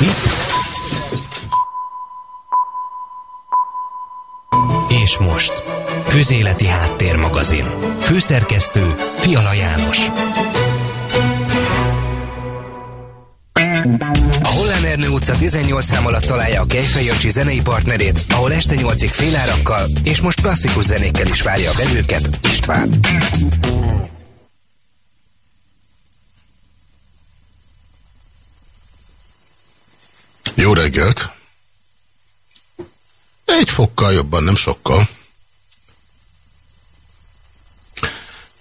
Mi? És most, Közéleti Háttérmagazin. Főszerkesztő Fiala János. A Hollán Ernő utca 18 szám alatt találja a Kejfej Jancsi zenei partnerét, ahol este 8-ig félárakkal és most klasszikus zenékkel is várja a vevőket István. Jó reggelt! Egy fokkal jobban, nem sokkal.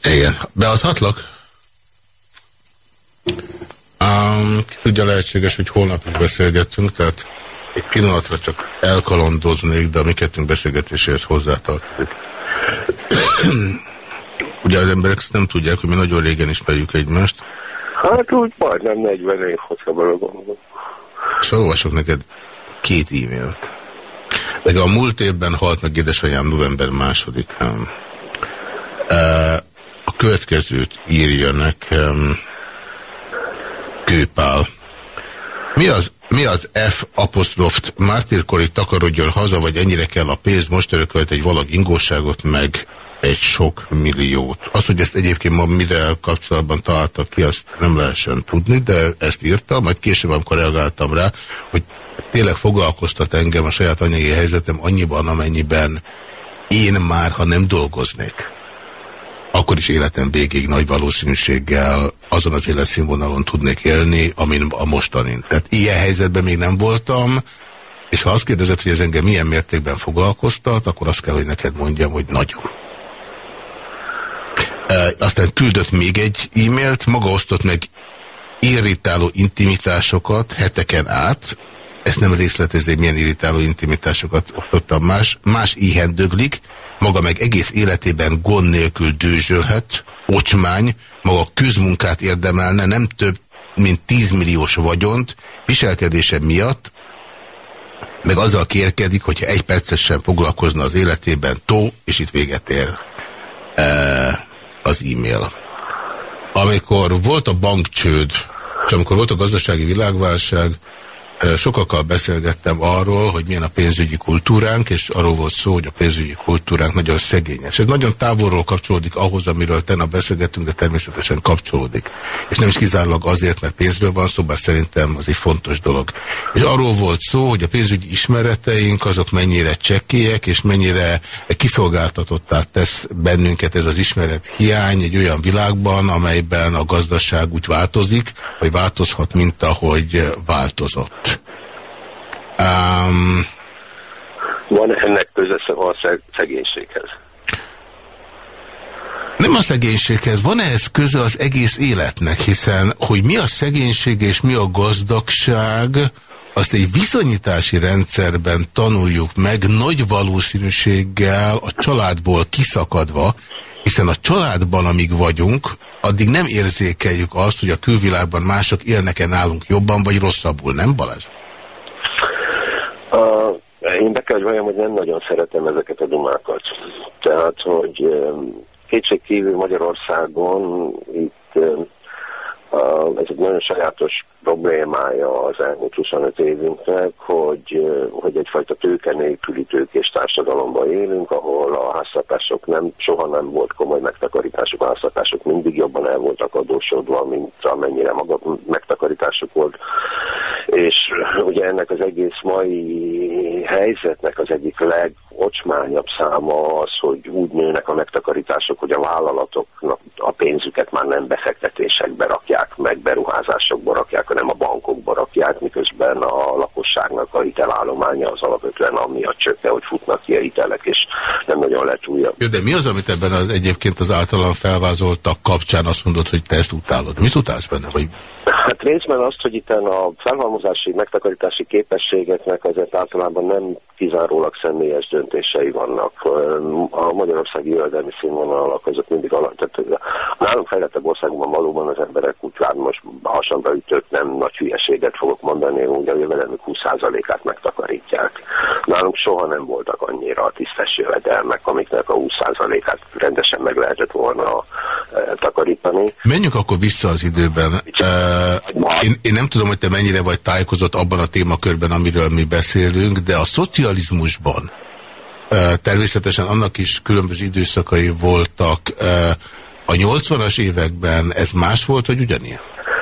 Igen, beadhatlak? Um, ki tudja lehetséges, hogy holnap is beszélgetünk, tehát egy pillanatra csak elkalandoznék, de a mi kettőnk beszélgetéséhez hozzátartozik. Ugye az emberek ezt nem tudják, hogy mi nagyon régen ismerjük egymást. Hát úgy majdnem 40 év, hogyha belegondolom. Felolvasok neked két e-mailt. Meg a múlt évben halt meg édesanyám november másodikán. A következőt írja nekem Kőpál. Mi az, mi az F apostroft mártírkori takarodjon haza, vagy ennyire kell a pénz, most örökölt egy valag ingóságot, meg egy sok milliót. Az, hogy ezt egyébként ma mire kapcsolatban találtak ki, azt nem lehessen tudni, de ezt írta, majd később, amikor reagáltam rá, hogy tényleg foglalkoztat engem a saját anyagi helyzetem annyiban, amennyiben én már, ha nem dolgoznék, akkor is életem végig nagy valószínűséggel azon az életszínvonalon tudnék élni, amin a mostanin. Tehát ilyen helyzetben még nem voltam, és ha azt kérdezed, hogy ez engem milyen mértékben foglalkoztat, akkor azt kell, hogy neked mondjam, hogy nagyon. E, aztán küldött még egy e-mailt, maga osztott meg irritáló intimitásokat heteken át, ezt nem részletezi, milyen irritáló intimitásokat osztottam. Más, más éhen döglik, maga meg egész életében gond nélkül dőzsölhet, ocsmány, maga közmunkát érdemelne, nem több, mint 10 milliós vagyont, viselkedése miatt, meg azzal kérkedik, hogyha egy percet sem foglalkozna az életében, tó, és itt véget ér. E, az e-mail. Amikor volt a bankcsőd, és amikor volt a gazdasági világválság, Sokakkal beszélgettem arról, hogy milyen a pénzügyi kultúránk, és arról volt szó, hogy a pénzügyi kultúránk nagyon szegényes. Ez nagyon távolról kapcsolódik ahhoz, amiről tegnap beszélgettünk, de természetesen kapcsolódik. És nem is kizárólag azért, mert pénzről van szó, bár szerintem az egy fontos dolog. És arról volt szó, hogy a pénzügyi ismereteink azok mennyire csekkélyek, és mennyire kiszolgáltatottá tesz bennünket ez az ismeret hiány egy olyan világban, amelyben a gazdaság úgy változik, vagy változhat, mint ahogy változott. Um, Van ennek köze a szegénységhez? Nem a szegénységhez, van ehhez köze az egész életnek, hiszen hogy mi a szegénység és mi a gazdagság, azt egy viszonyítási rendszerben tanuljuk meg nagy valószínűséggel a családból kiszakadva, hiszen a családban, amíg vagyunk, addig nem érzékeljük azt, hogy a külvilágban mások élnek-e nálunk jobban vagy rosszabbul, nem Balázs? Én be kell, hogy hogy nem nagyon szeretem ezeket a dumákat. Tehát, hogy kétség kívül Magyarországon itt ez egy nagyon sajátos problémája az elmúlt 25 évünknek, hogy, hogy egyfajta tőke nélküli tőkés társadalomban élünk, ahol a háztartások nem, soha nem volt komoly megtakarításuk, a háztartások mindig jobban el voltak adósodva, mint amennyire maga megtakarításuk volt. És ugye ennek az egész mai helyzetnek az egyik legocsmányabb száma az, hogy úgy nőnek a megtakarítások, hogy a vállalatoknak a pénzüket már nem befektetésekbe rakják, meg beruházásokba rakják, hanem a bankokba rakják, miközben a lakosságnak a hitelállománya az alapvetően ami a csökke, hogy futnak ki a hitelek, és nem nagyon lett újabb. Jó, de mi az, amit ebben az, egyébként az általam felvázoltak kapcsán azt mondod, hogy te ezt utálod? Mit utálsz benne? Vagy... Hát részben azt, hogy itt a felhalmozási, megtakarítási képességeknek azért általában nem kizárólag személyes döntései vannak. A magyarországi jövedelmi színvonalak azok mindig alatt. Tehát nálunk fejlettebb országban valóban az emberek úgy lát, most hasonló ütök, nem nagy hülyeséget fogok mondani, hogy a jövedelmük 20%-át megtakarítják. Nálunk soha nem voltak annyira a tisztes jövedelmek, amiknek a 20%-át rendesen meg lehetett volna takarítani. Menjünk akkor vissza az időben. Én, én nem tudom, hogy te mennyire vagy tájékozott abban a témakörben, amiről mi beszélünk, de a szocializmusban természetesen annak is különböző időszakai voltak. A 80-as években ez más volt, vagy ugyanilyen?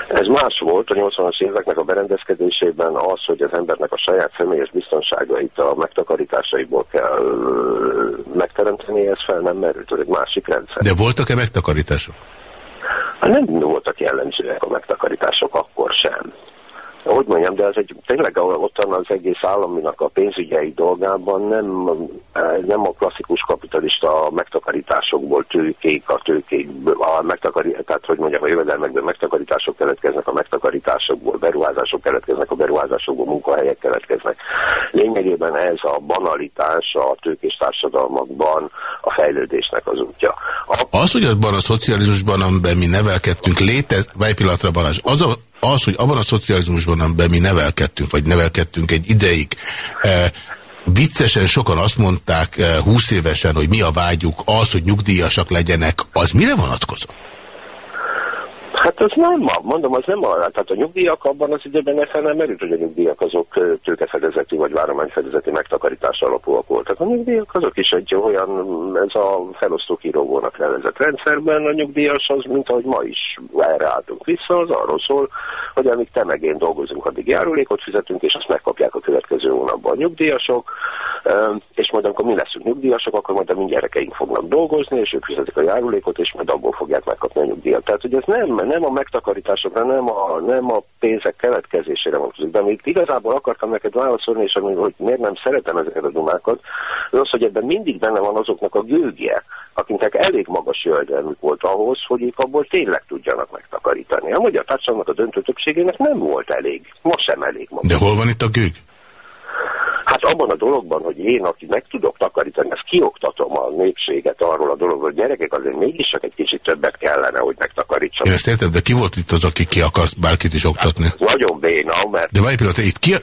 Ez más volt a 80-as éveknek a berendezkedésében az, hogy az embernek a saját személyes biztonságait a megtakarításaiból kell megteremteni, ez fel nem merült, ez egy másik rendszer. De voltak-e megtakarítások? Hát nem voltak jellemzőek a megtakarítások akkor sem hogy mondjam, de ez egy, tényleg ottan az egész államinak a pénzügyei dolgában nem, nem a klasszikus kapitalista megtakarításokból tőkék, a tőkék, a megtakarítás, tehát hogy mondjam, a jövedelmekből megtakarítások keletkeznek, a megtakarításokból beruházások keletkeznek, a beruházásokból munkahelyek keletkeznek. Lényegében ez a banalitás a tőkés társadalmakban a fejlődésnek az útja. A... Az, hogy abban a szocializmusban, amiben mi nevelkedtünk, létez, vagy pillanatra Balázs, az a az, hogy abban a szocializmusban, amiben mi nevelkedtünk, vagy nevelkedtünk egy ideig, eh, viccesen sokan azt mondták eh, 20 évesen, hogy mi a vágyuk, az, hogy nyugdíjasak legyenek, az mire vonatkozott? Hát az nem, mondom, az nem a, tehát a nyugdíjak abban az időben ne fel nem merült, hogy a nyugdíjak azok tőkefedezeti vagy várományfedezeti megtakarítás alapúak voltak. A nyugdíjak azok is egy olyan, ez a felosztó kirógónak nevezett rendszerben, a nyugdíjas az, mint ahogy ma is erre álltunk vissza, az arról szól, hogy amíg te meg én dolgozunk, addig járulékot fizetünk, és azt megkapják a következő hónapban a nyugdíjasok, és majd amikor mi leszünk nyugdíjasok, akkor majd a mi gyerekeink fognak dolgozni, és ők fizetik a járulékot, és majd abból fogják megkapni a nyugdíjat. Tehát, hogy ez nem, nem a megtakarításokra, nem a, nem a pénzek keletkezésére vonatkozik. De amit igazából akartam neked válaszolni, és ami, hogy miért nem szeretem ezeket a dumákat, az az, hogy ebben mindig benne van azoknak a gőgje, akiknek elég magas jövedelmük volt ahhoz, hogy ők abból tényleg tudjanak megtakarítani. A magyar társadalomnak a döntő többségének nem volt elég. Most sem elég magas. De hol van itt a gőg? Hát abban a dologban, hogy én, aki meg tudok takarítani, ezt kioktatom a népséget arról a dologról, hogy gyerekek azért mégis csak egy kicsit többet kellene, hogy megtakarítsanak. Én ezt értem, de ki volt itt az, aki ki akart bárkit is oktatni? Hát, nagyon béna, mert... De várj pillanat, itt ki,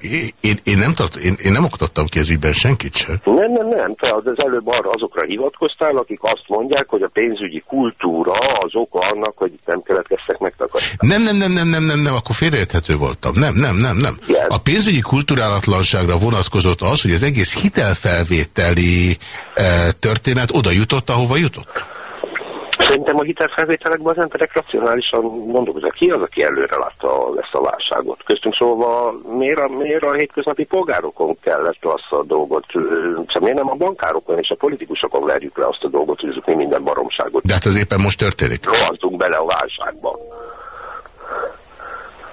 én, én, nem tart, én, én nem oktattam ki ez ügyben senkit sem. Nem, nem, nem. Te az előbb arra azokra hivatkoztál, akik azt mondják, hogy a pénzügyi kultúra az oka annak, hogy nem keletkeztek megtakarítani. Nem, nem, nem, nem, nem, nem, nem, akkor félreérthető voltam. Nem, nem, nem, nem. Yes. A pénzügyi kulturálatlanságra vonatkozott volt az, hogy az egész hitelfelvételi e, történet oda jutott, ahova jutott? Szerintem a hitelfelvételekben az emberek racionálisan gondolkoznak. Ki az, aki előre látta ezt a válságot? Köztünk szóval miért a, miért a hétköznapi polgárokon kellett azt a dolgot, szóval miért nem a bankárokon és a politikusokon verjük le azt a dolgot, hogy mi minden baromságot. De hát az éppen most történik. Rohantunk bele a válságba.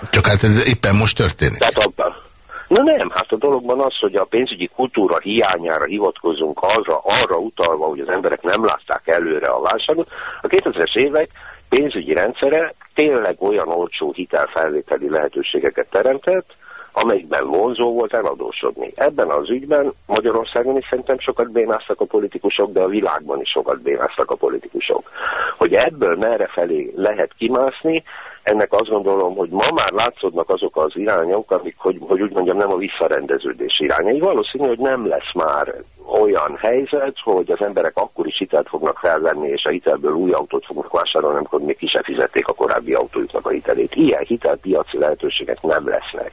Csak hát ez éppen most történik. Tehát a, Na nem, hát a dologban az, hogy a pénzügyi kultúra hiányára hivatkozunk arra, arra utalva, hogy az emberek nem látták előre a válságot. A 2000-es évek pénzügyi rendszere tényleg olyan olcsó hitelfelvételi lehetőségeket teremtett, amelyikben vonzó volt eladósodni. Ebben az ügyben Magyarországon is szerintem sokat bénáztak a politikusok, de a világban is sokat bénáztak a politikusok. Hogy ebből merre felé lehet kimászni, ennek azt gondolom, hogy ma már látszódnak azok az irányok, amik, hogy, hogy úgy mondjam, nem a visszarendeződés irányai. Valószínű, hogy nem lesz már olyan helyzet, hogy az emberek akkor is hitelt fognak felvenni, és a hitelből új autót fognak vásárolni, amikor még ki fizették a korábbi autójuknak a hitelét. Ilyen hitelpiaci lehetőségek nem lesznek.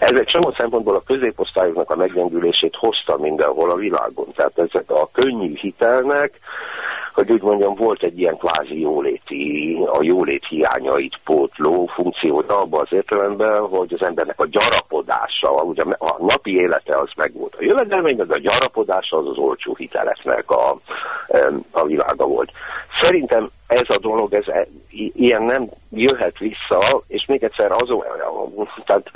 Ez egy csomó szempontból a középosztályoknak a meggyengülését hozta mindenhol a világon. Tehát ezek a könnyű hitelnek hogy úgy mondjam, volt egy ilyen kvázi jóléti, a jólét hiányait pótló funkciója abban az értelemben, hogy az embernek a gyarapodása, ugye a napi élete az meg volt a jövedelmény, meg a gyarapodása az az olcsó hiteleknek a, a világa volt. Szerintem ez a dolog, ez e, ilyen nem jöhet vissza, és még egyszer azon, tehát,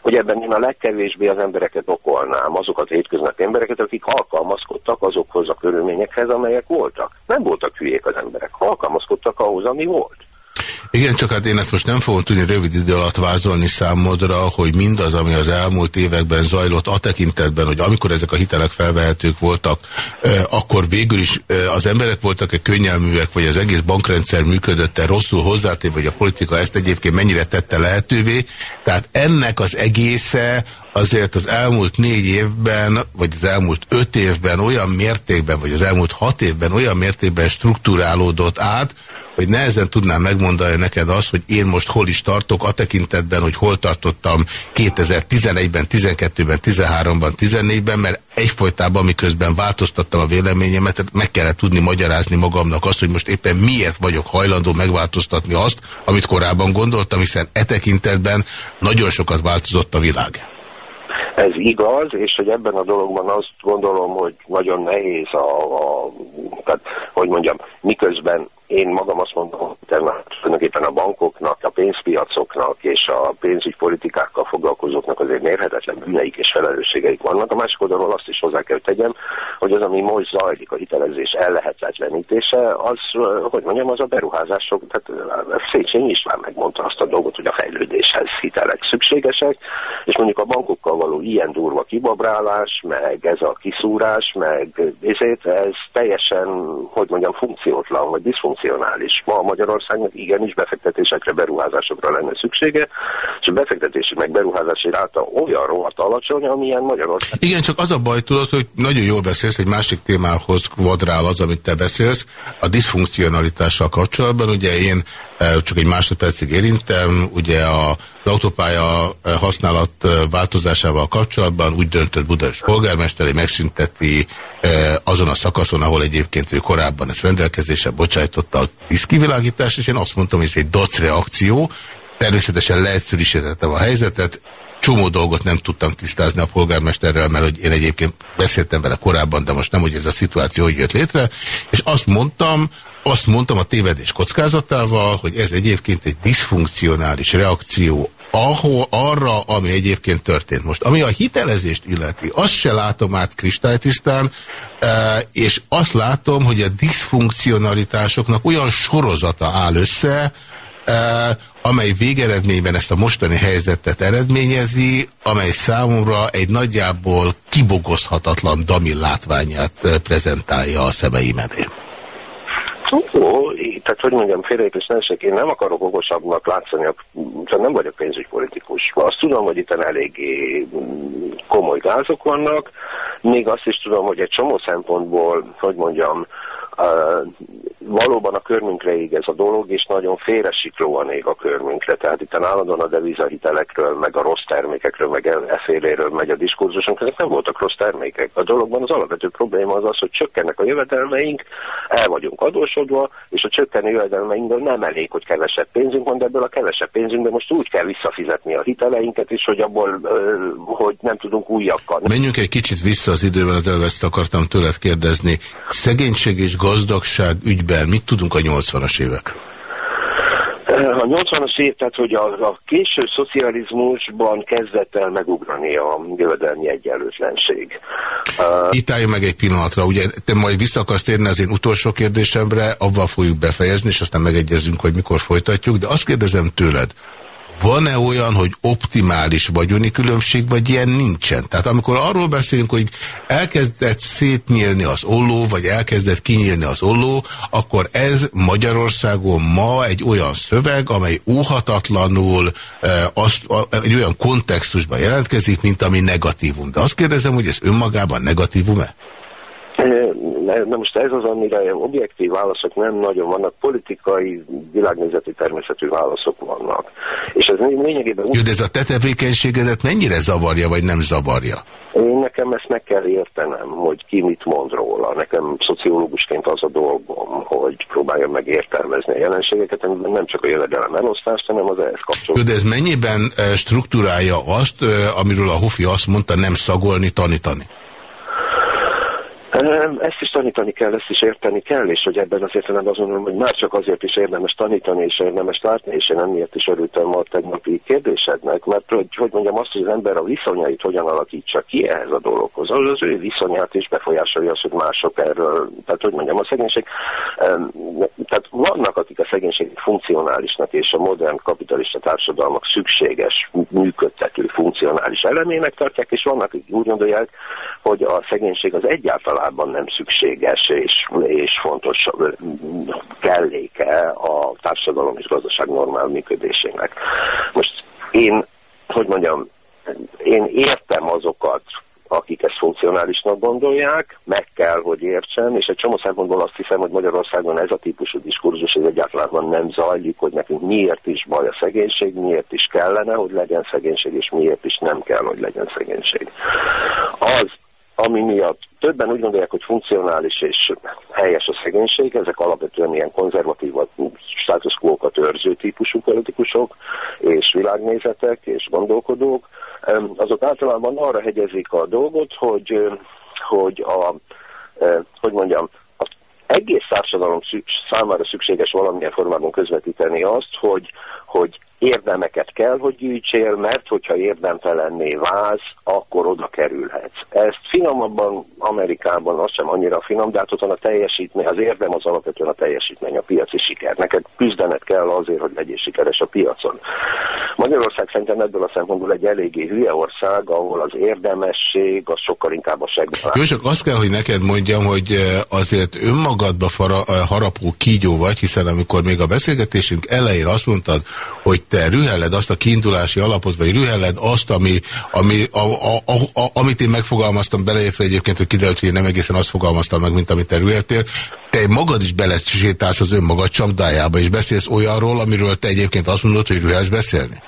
hogy ebben én a legkevésbé az embereket okolnám, azokat a hétköznapi embereket, akik alkalmazkodtak azokhoz a körülményekhez, amelyek voltak. Nem voltak hülyék az emberek, alkalmazkodtak ahhoz, ami volt. Igen, csak hát én ezt most nem fogom tudni rövid idő alatt vázolni számodra, hogy mindaz, ami az elmúlt években zajlott a tekintetben, hogy amikor ezek a hitelek felvehetők voltak, akkor végül is az emberek voltak-e könnyelműek, vagy az egész bankrendszer működött-e rosszul hozzátéve, vagy a politika ezt egyébként mennyire tette lehetővé. Tehát ennek az egésze azért az elmúlt négy évben, vagy az elmúlt öt évben olyan mértékben, vagy az elmúlt hat évben olyan mértékben struktúrálódott át, hogy nehezen tudnám megmondani neked azt, hogy én most hol is tartok, a tekintetben, hogy hol tartottam 2011-ben, 12-ben, 13-ban, 14-ben, mert egyfolytában, miközben változtattam a véleményemet, meg kellett tudni magyarázni magamnak azt, hogy most éppen miért vagyok hajlandó megváltoztatni azt, amit korábban gondoltam, hiszen e tekintetben nagyon sokat változott a világ. Ez igaz, és hogy ebben a dologban azt gondolom, hogy nagyon nehéz a, a tehát, hogy mondjam, miközben én magam azt mondom, hogy tulajdonképpen a bankoknak, a pénzpiacoknak és a pénzügypolitikákkal foglalkozóknak azért mérhetetlen bűneik és felelősségeik vannak. A másik oldalról azt is hozzá kell tegyem, hogy az, ami most zajlik, a hitelezés ellehetetlenítése, az, hogy mondjam, az a beruházások, tehát Széchenyi István megmondta azt a dolgot, hogy a fejlődéshez hitelek szükségesek, és mondjuk a bankokkal való ilyen kibabrálás, meg ez a kiszúrás, meg ezért ez teljesen, hogy mondjam, funkciótlan, vagy diszfunkciótlan funkcionális. Ma Magyarországnak igenis befektetésekre, beruházásokra lenne szüksége, és a befektetési meg beruházási ráta olyan rohadt alacsony, amilyen Magyarország. Igen, csak az a baj, tudod, hogy nagyon jól beszélsz, egy másik témához kvadrál az, amit te beszélsz, a diszfunkcionalitással kapcsolatban. Ugye én csak egy másodpercig érintem, ugye az autópálya eh, használat eh, változásával kapcsolatban úgy döntött Budapest polgármester, hogy megszünteti eh, azon a szakaszon, ahol egyébként ő korábban ezt rendelkezésre bocsájtotta a diszkivilágítást, és én azt mondtam, hogy ez egy dac reakció, természetesen leegyszerűsítettem a helyzetet, csomó dolgot nem tudtam tisztázni a polgármesterrel, mert hogy én egyébként beszéltem vele korábban, de most nem, hogy ez a szituáció hogy jött létre, és azt mondtam, azt mondtam a tévedés kockázatával, hogy ez egyébként egy diszfunkcionális reakció ahol, arra, ami egyébként történt most. Ami a hitelezést illeti, azt se látom át kristálytisztán, e, és azt látom, hogy a diszfunkcionalitásoknak olyan sorozata áll össze, amely végeredményben ezt a mostani helyzetet eredményezi, amely számomra egy nagyjából kibogozhatatlan dami látványát prezentálja a szemeim elé. Ó, tehát hogy mondjam, félreépés nesek, én nem akarok okosabbnak látszani, nem vagyok pénzügypolitikus. Azt tudom, hogy itt eléggé mm, komoly gázok vannak, még azt is tudom, hogy egy csomó szempontból, hogy mondjam, valóban a körmünkre ég ez a dolog, és nagyon félresiklóan ég a körmünkre. Tehát itt állandóan a devizahitelekről, meg a rossz termékekről, meg eféléről megy a diskurzusunk, ezek nem voltak rossz termékek. A dologban az alapvető probléma az az, hogy csökkennek a jövedelmeink, el vagyunk adósodva, és a csökkenő jövedelmeinkből nem elég, hogy kevesebb pénzünk van, de ebből a kevesebb pénzünkből most úgy kell visszafizetni a hiteleinket is, hogy abból, hogy nem tudunk újakkal. Menjünk egy kicsit vissza az időben, az elveszt akartam tőled kérdezni. Szegénység és gazdagság ügyben mit tudunk a 80-as évek? A 80-as év, tehát hogy a, a késő szocializmusban kezdett el megugrani a jövedelmi egyenlőtlenség. Itt állj meg egy pillanatra, ugye te majd vissza akarsz térni az én utolsó kérdésemre, avval fogjuk befejezni, és aztán megegyezünk, hogy mikor folytatjuk, de azt kérdezem tőled, van-e olyan, hogy optimális vagyoni különbség, vagy ilyen nincsen? Tehát amikor arról beszélünk, hogy elkezdett szétnyílni az olló, vagy elkezdett kinyílni az olló, akkor ez Magyarországon ma egy olyan szöveg, amely óhatatlanul e, azt, a, egy olyan kontextusban jelentkezik, mint ami negatívum. De azt kérdezem, hogy ez önmagában negatívum-e? Na most ez az, amire objektív válaszok nem nagyon vannak, politikai, világnézeti természetű válaszok vannak. És ez lényegében... Jó, de ez a te tevékenységedet mennyire zavarja, vagy nem zavarja? Én nekem ezt meg kell értenem, hogy ki mit mond róla. Nekem szociológusként az a dolgom, hogy próbáljam meg értelmezni a jelenségeket, amiben nem csak a jövedelem elosztást, hanem az ehhez kapcsolódó. De ez mennyiben struktúrálja azt, amiről a Hofi azt mondta, nem szagolni, tanítani? Ezt is tanítani kell, ezt is érteni kell, és hogy ebben az értelemben mondom, hogy már csak azért is érdemes tanítani, és érdemes látni, és én emiatt is örültem a tegnapi kérdésednek, mert hogy, hogy mondjam azt, hogy az ember a viszonyait hogyan alakítsa ki ehhez a dologhoz, az az ő viszonyát is befolyásolja az, hogy mások erről, tehát hogy mondjam, a szegénység, tehát vannak, akik a szegénység funkcionálisnak és a modern kapitalista társadalmak szükséges, működtető, funkcionális elemének tartják, és vannak, akik úgy gondolják, hogy a szegénység az egyáltalában nem szükséges és, és fontos kelléke a társadalom és gazdaság normál működésének. Most én, hogy mondjam, én értem azokat, akik ezt funkcionálisnak gondolják, meg kell, hogy értsem, és egy csomó szempontból azt hiszem, hogy Magyarországon ez a típusú diskurzus ez egyáltalán nem zajlik, hogy nekünk miért is baj a szegénység, miért is kellene, hogy legyen szegénység, és miért is nem kell, hogy legyen szegénység. Az, ami miatt többen úgy gondolják, hogy funkcionális és helyes a szegénység, ezek alapvetően ilyen konzervatív, status quo-kat őrző típusú politikusok és világnézetek és gondolkodók, azok általában arra hegyezik a dolgot, hogy, hogy a, hogy mondjam, az egész társadalom számára szükséges valamilyen formában közvetíteni azt, hogy, hogy érdemeket kell, hogy gyűjtsél, mert hogyha érdemtelenné válsz, akkor oda kerülhetsz. Ezt finomabban Amerikában az sem annyira finom, de hát ott a teljesítmény, az érdem az alapvetően a teljesítmény, a piaci siker. Neked küzdenet kell azért, hogy legyél sikeres a piacon. Magyarország szerintem ebből a szempontból egy eléggé hülye ország, ahol az érdemesség az sokkal inkább a segít. Jó, csak azt kell, hogy neked mondjam, hogy eh, azért önmagadba fara, eh, harapó kígyó vagy, hiszen amikor még a beszélgetésünk elején azt mondtad, hogy te rühelled azt a kiindulási alapot, vagy rühelled azt, ami, ami, a, a, a, a, amit én megfogalmaztam beleértve egyébként, hogy kiderült, hogy én nem egészen azt fogalmaztam meg, mint amit te rüheltél, te magad is belesétálsz az önmagad csapdájába, és beszélsz olyanról, amiről te egyébként azt mondod, hogy rühelsz beszélni.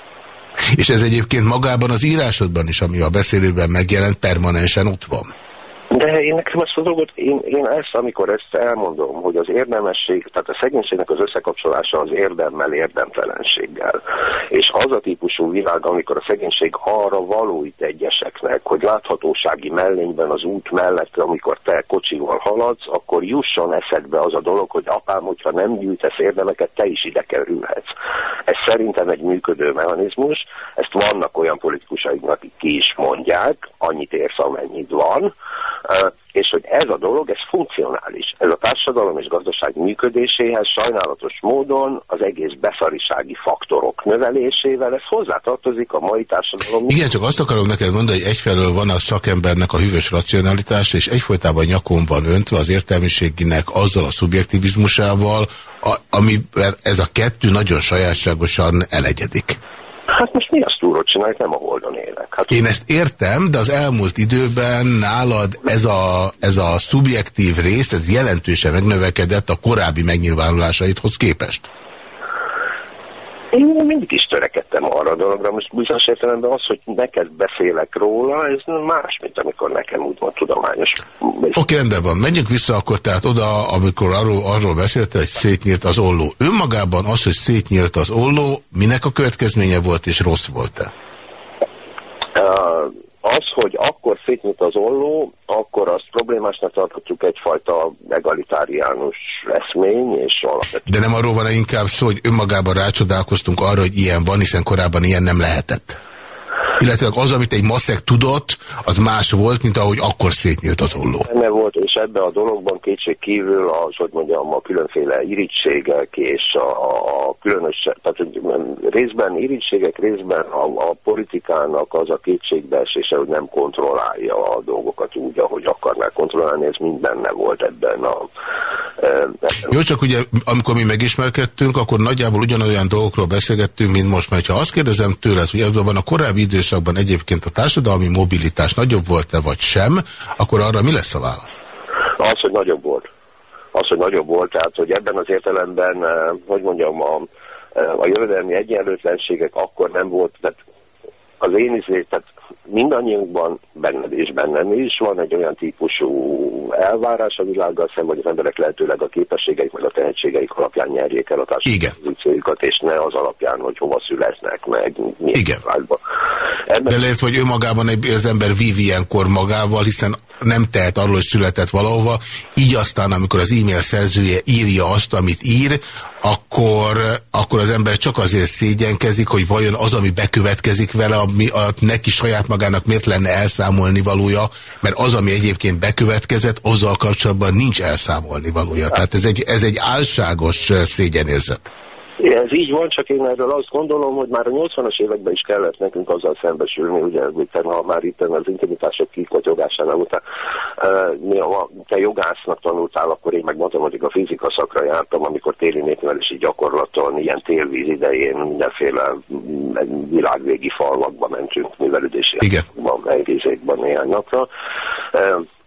És ez egyébként magában az írásodban is, ami a beszélőben megjelent, permanensen ott van. De én nekem ezt a dolgot, én, én ezt, amikor ezt elmondom, hogy az érdemesség, tehát a szegénységnek az összekapcsolása az érdemmel, érdemtelenséggel. És az a típusú világ, amikor a szegénység arra való itt egyeseknek, hogy láthatósági mellényben az út mellett, amikor te kocsival haladsz, akkor jusson eszedbe az a dolog, hogy apám, hogyha nem gyűjtesz érdemeket, te is ide kerülhetsz. Ez szerintem egy működő mechanizmus, ezt vannak olyan politikusaiknak, akik ki is mondják, annyit érsz, amennyit van, és hogy ez a dolog, ez funkcionális. Ez a társadalom és gazdaság működéséhez sajnálatos módon az egész beszarisági faktorok növelésével, ez hozzátartozik a mai társadalom. Igen, csak azt akarom neked mondani, hogy egyfelől van a szakembernek a hűvös racionalitás, és egyfolytában nyakon van öntve az értelmiséginek azzal a szubjektivizmusával, a, ami ez a kettő nagyon sajátságosan elegyedik. Hát most mi azt túrot csináljuk, nem a Holdon élek. Hát... Én ezt értem, de az elmúlt időben nálad ez a, ez a szubjektív rész, ez jelentősen megnövekedett a korábbi megnyilvánulásaidhoz képest. Én mindig is törekedtem arra a dologra, most bizonyos értelemben az, hogy neked beszélek róla, ez más, mint amikor nekem úgymond tudományos. Oké, okay, rendben van. Menjünk vissza akkor tehát oda, amikor arról, arról beszélte, hogy szétnyílt az olló. Önmagában az, hogy szétnyílt az olló, minek a következménye volt és rossz volt-e? Uh, az, hogy akkor szétnyit az olló, akkor azt problémásnak tartottuk egyfajta egalitáriánus eszmény, és alapvetően... De nem arról van -e inkább szó, hogy önmagában rácsodálkoztunk arra, hogy ilyen van, hiszen korábban ilyen nem lehetett? Illetve az, amit egy maszek tudott, az más volt, mint ahogy akkor szétnyílt az olló. Benne volt, és ebbe a dologban kétség kívül az, hogy mondjam, a különféle irítségek és a, a különös, tehát részben irítségek, részben a, a politikának az a kétségbeesése, hogy nem kontrollálja a dolgokat úgy, ahogy akarná kontrollálni, ez mind benne volt ebben a... Ebben Jó, csak ugye amikor mi megismerkedtünk, akkor nagyjából ugyanolyan dolgokról beszélgettünk, mint most, mert ha azt kérdezem tőled, hogy ebben a korábbi időszakban egyébként a társadalmi mobilitás nagyobb volt-e vagy sem, akkor arra mi lesz a válasz? Az, hogy nagyobb volt. Az, hogy nagyobb volt, tehát hogy ebben az értelemben, eh, hogy mondjam, a, eh, a jövedelmi egyenlőtlenségek akkor nem volt, tehát az én izé, tehát mindannyiunkban, benned és bennem is van egy olyan típusú elvárás a világgal szemben, hogy az emberek lehetőleg a képességeik meg a tehetségeik alapján nyerjék el a társadalmi és ne az alapján, hogy hova születnek meg, milyen Igen. Ebben... De lehet, hogy önmagában az ember vív ilyenkor magával, hiszen nem tehet arról, hogy született valahova, így aztán, amikor az e-mail szerzője írja azt, amit ír, akkor, akkor az ember csak azért szégyenkezik, hogy vajon az, ami bekövetkezik vele, ami neki saját magának miért lenne elszámolni valója, mert az, ami egyébként bekövetkezett, azzal kapcsolatban nincs elszámolni valója. Tehát ez egy, ez egy álságos szégyenérzet. Ez így van, csak én erről azt gondolom, hogy már a 80-as években is kellett nekünk azzal szembesülni, ugye, ha már itt az intimitások kikotyogásánál után mi a, te jogásznak tanultál, akkor én meg matematika, fizika szakra jártam, amikor téli népnevelési gyakorlaton, ilyen télvíz idején mindenféle mm, világvégi falvakba mentünk, művelődési egészékban néhány napra.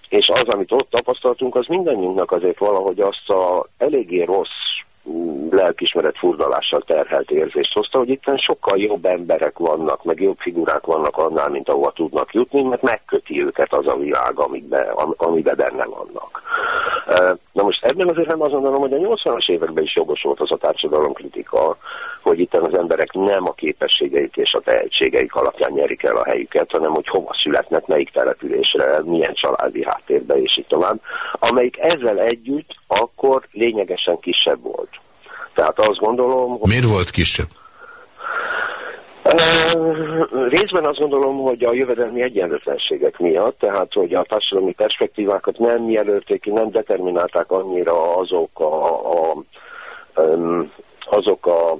És az, amit ott tapasztaltunk, az mindannyiunknak azért valahogy azt a eléggé rossz lelkismeret furdalással terhelt érzést hozta, hogy itt sokkal jobb emberek vannak, meg jobb figurák vannak annál, mint ahova tudnak jutni, mert megköti őket az a világ, amiben, amiben benne vannak. Na most ebben azért nem azt mondanom, hogy a 80-as években is jogos volt az a társadalomkritika, hogy itt az emberek nem a képességeik és a tehetségeik alapján nyerik el a helyüket, hanem hogy hova születnek, melyik településre, milyen családi háttérbe, és így tovább, amelyik ezzel együtt akkor lényegesen kisebb volt. Tehát azt gondolom... Hogy... Miért volt kisebb? Részben azt gondolom, hogy a jövedelmi egyenlőtlenségek miatt, tehát hogy a társadalmi perspektívákat nem jelölték ki, nem determinálták annyira azok a, a, azok a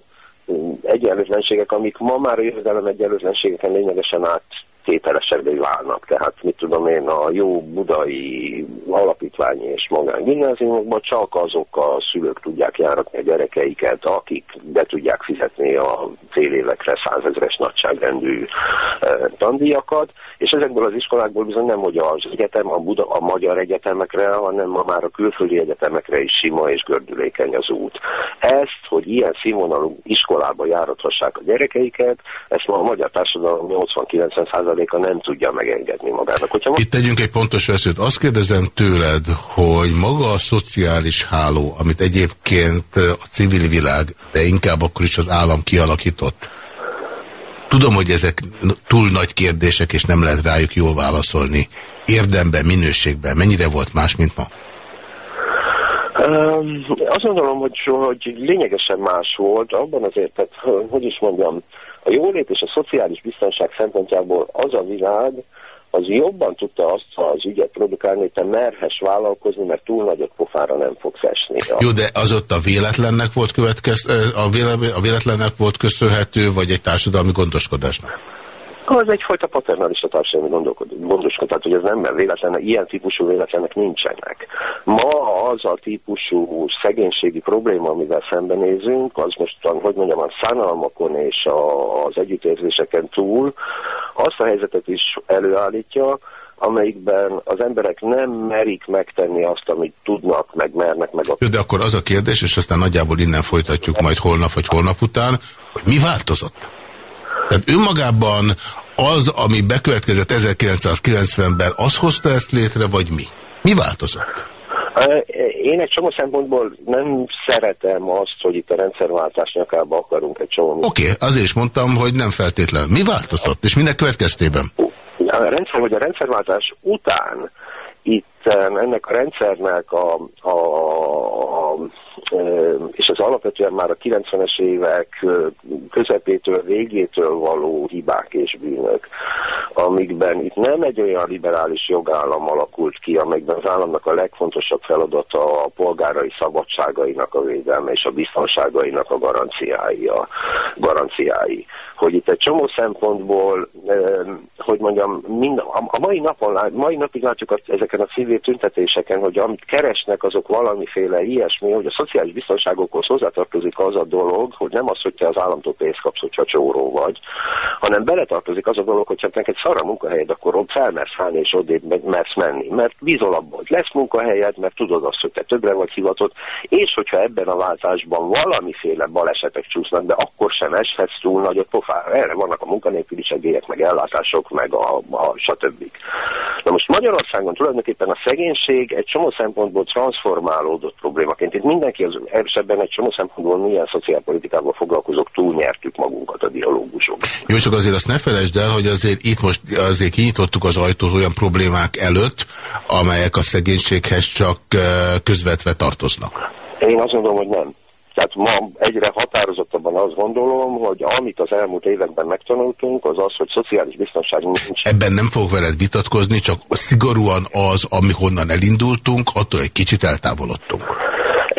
egyenlőtlenségek, amik ma már a jövedelem egyenlőtlenségeken lényegesen át tételesebbé válnak. Tehát mit tudom én, a jó budai alapítványi és magángimnáziumokban csak azok a szülők tudják járatni a gyerekeiket, akik be tudják fizetni a fél évekre százezres nagyságrendű e, tandíjakat, és ezekből az iskolákból bizony nem, hogy az egyetem, a, Buda, a magyar egyetemekre, hanem ma már a külföldi egyetemekre is sima és gördülékeny az út. Ezt, hogy ilyen színvonalú iskolába járathassák a gyerekeiket, ezt ma a magyar társadalom 80-90%-a nem tudja megengedni magának. Hogyha Itt tegyünk egy pontos veszőt. Azt kérdezem tőled, hogy maga a szociális háló, amit egyébként a civil világ, de inkább akkor is az állam kialakított, Tudom, hogy ezek túl nagy kérdések, és nem lehet rájuk jól válaszolni. Érdemben, minőségben mennyire volt más, mint ma? Um, azt gondolom, hogy, hogy lényegesen más volt, abban azért, tehát, hogy is mondjam, a jólét és a szociális biztonság szempontjából az a világ, az jobban tudta azt az ügyet produkálni, hogy te merhes vállalkozni, mert túl nagyot pofára nem fogsz esni. Jó, de az ott a véletlennek volt következ, a, véle, a véletlennek volt köszönhető, vagy egy társadalmi gondoskodásnak? Az egyfajta paternalista társadalmi gondoskodás, tehát hogy ez nem véletlen, ilyen típusú véletlenek nincsenek. Ma az a típusú szegénységi probléma, amivel szembenézünk, az most, hogy mondjam, a szánalmakon és a, az együttérzéseken túl azt a helyzetet is előállítja, amelyikben az emberek nem merik megtenni azt, amit tudnak, meg mernek, meg a... De akkor az a kérdés, és aztán nagyjából innen folytatjuk majd holnap vagy holnap után, hogy mi változott? Tehát önmagában az, ami bekövetkezett 1990-ben, az hozta ezt létre, vagy mi? Mi változott? Én egy csomó szempontból nem szeretem azt, hogy itt a rendszerváltás nyakába akarunk egy csomó... Oké, okay, azért is mondtam, hogy nem feltétlenül. Mi változott, és minek következtében? A rendszer, vagy a rendszerváltás után itt ennek a rendszernek a, a, a és ez alapvetően már a 90-es évek közepétől, végétől való hibák és bűnök, amikben itt nem egy olyan liberális jogállam alakult ki, amelyben az államnak a legfontosabb feladata a polgárai szabadságainak a védelme és a biztonságainak a garanciái. A garanciái. Hogy itt egy csomó szempontból, hogy mondjam, mind, a mai, napon, mai napig látjuk ezeken a civil tüntetéseken, hogy amit keresnek, azok valamiféle ilyesmi, hogy a szociális biztonságokhoz hozzátartozik az a dolog, hogy nem az, hogy te az államtól pénzt kapsz, hogyha csóró vagy, hanem beletartozik az a dolog, hogy ha neked szar a munkahelyed, akkor ott felmersz állni és odébb mersz menni. Mert bízol abban, hogy lesz munkahelyed, mert tudod azt, hogy te többre vagy hivatott, és hogyha ebben a váltásban valamiféle balesetek csúsznak, de akkor sem eshetsz túl nagyot pofára. Erre vannak a munkanélküli segélyek, meg ellátások, meg a, a stb. Na most Magyarországon tulajdonképpen a szegénység egy csomó szempontból transformálódott problémaként. Itt mindenki az ebben egy csomó szempontból milyen szociálpolitikával foglalkozók, túlnyertük magunkat a dialógusok. Jó, csak azért azt ne felejtsd el, hogy azért itt most azért kinyitottuk az ajtót olyan problémák előtt, amelyek a szegénységhez csak közvetve tartoznak. Én azt gondolom, hogy nem. Tehát ma egyre határozottabban azt gondolom, hogy amit az elmúlt években megtanultunk, az az, hogy szociális biztonság nincs. Ebben nem fogok veled vitatkozni, csak szigorúan az, ami honnan elindultunk, attól egy kicsit eltávolodtunk.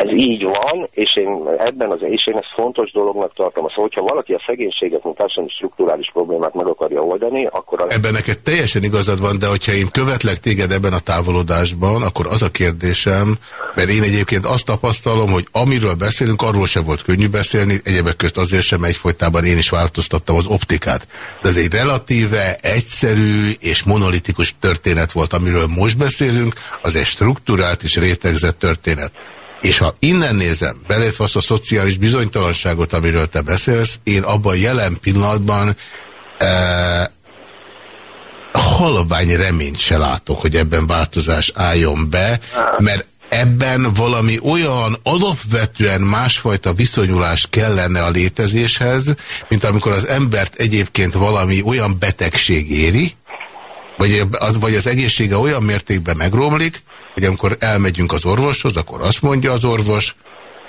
Ez így van, és én ebben az, és én ezt fontos dolognak tartom. Szóval, hogyha valaki a szegénységet, mint társadalmi strukturális problémát meg akarja oldani, akkor... A... Ebben neked teljesen igazad van, de hogyha én követlek téged ebben a távolodásban, akkor az a kérdésem, mert én egyébként azt tapasztalom, hogy amiről beszélünk, arról sem volt könnyű beszélni, egyebek közt azért sem egyfolytában én is változtattam az optikát. De ez egy relatíve egyszerű és monolitikus történet volt, amiről most beszélünk, az egy struktúrált és rétegzett történet. És ha innen nézem, belétve azt a szociális bizonytalanságot, amiről te beszélsz, én abban jelen pillanatban e, halvány reményt se látok, hogy ebben változás álljon be, mert ebben valami olyan alapvetően másfajta viszonyulás kellene a létezéshez, mint amikor az embert egyébként valami olyan betegség éri, vagy az, vagy az egészsége olyan mértékben megromlik, hogy amikor elmegyünk az orvoshoz, akkor azt mondja az orvos,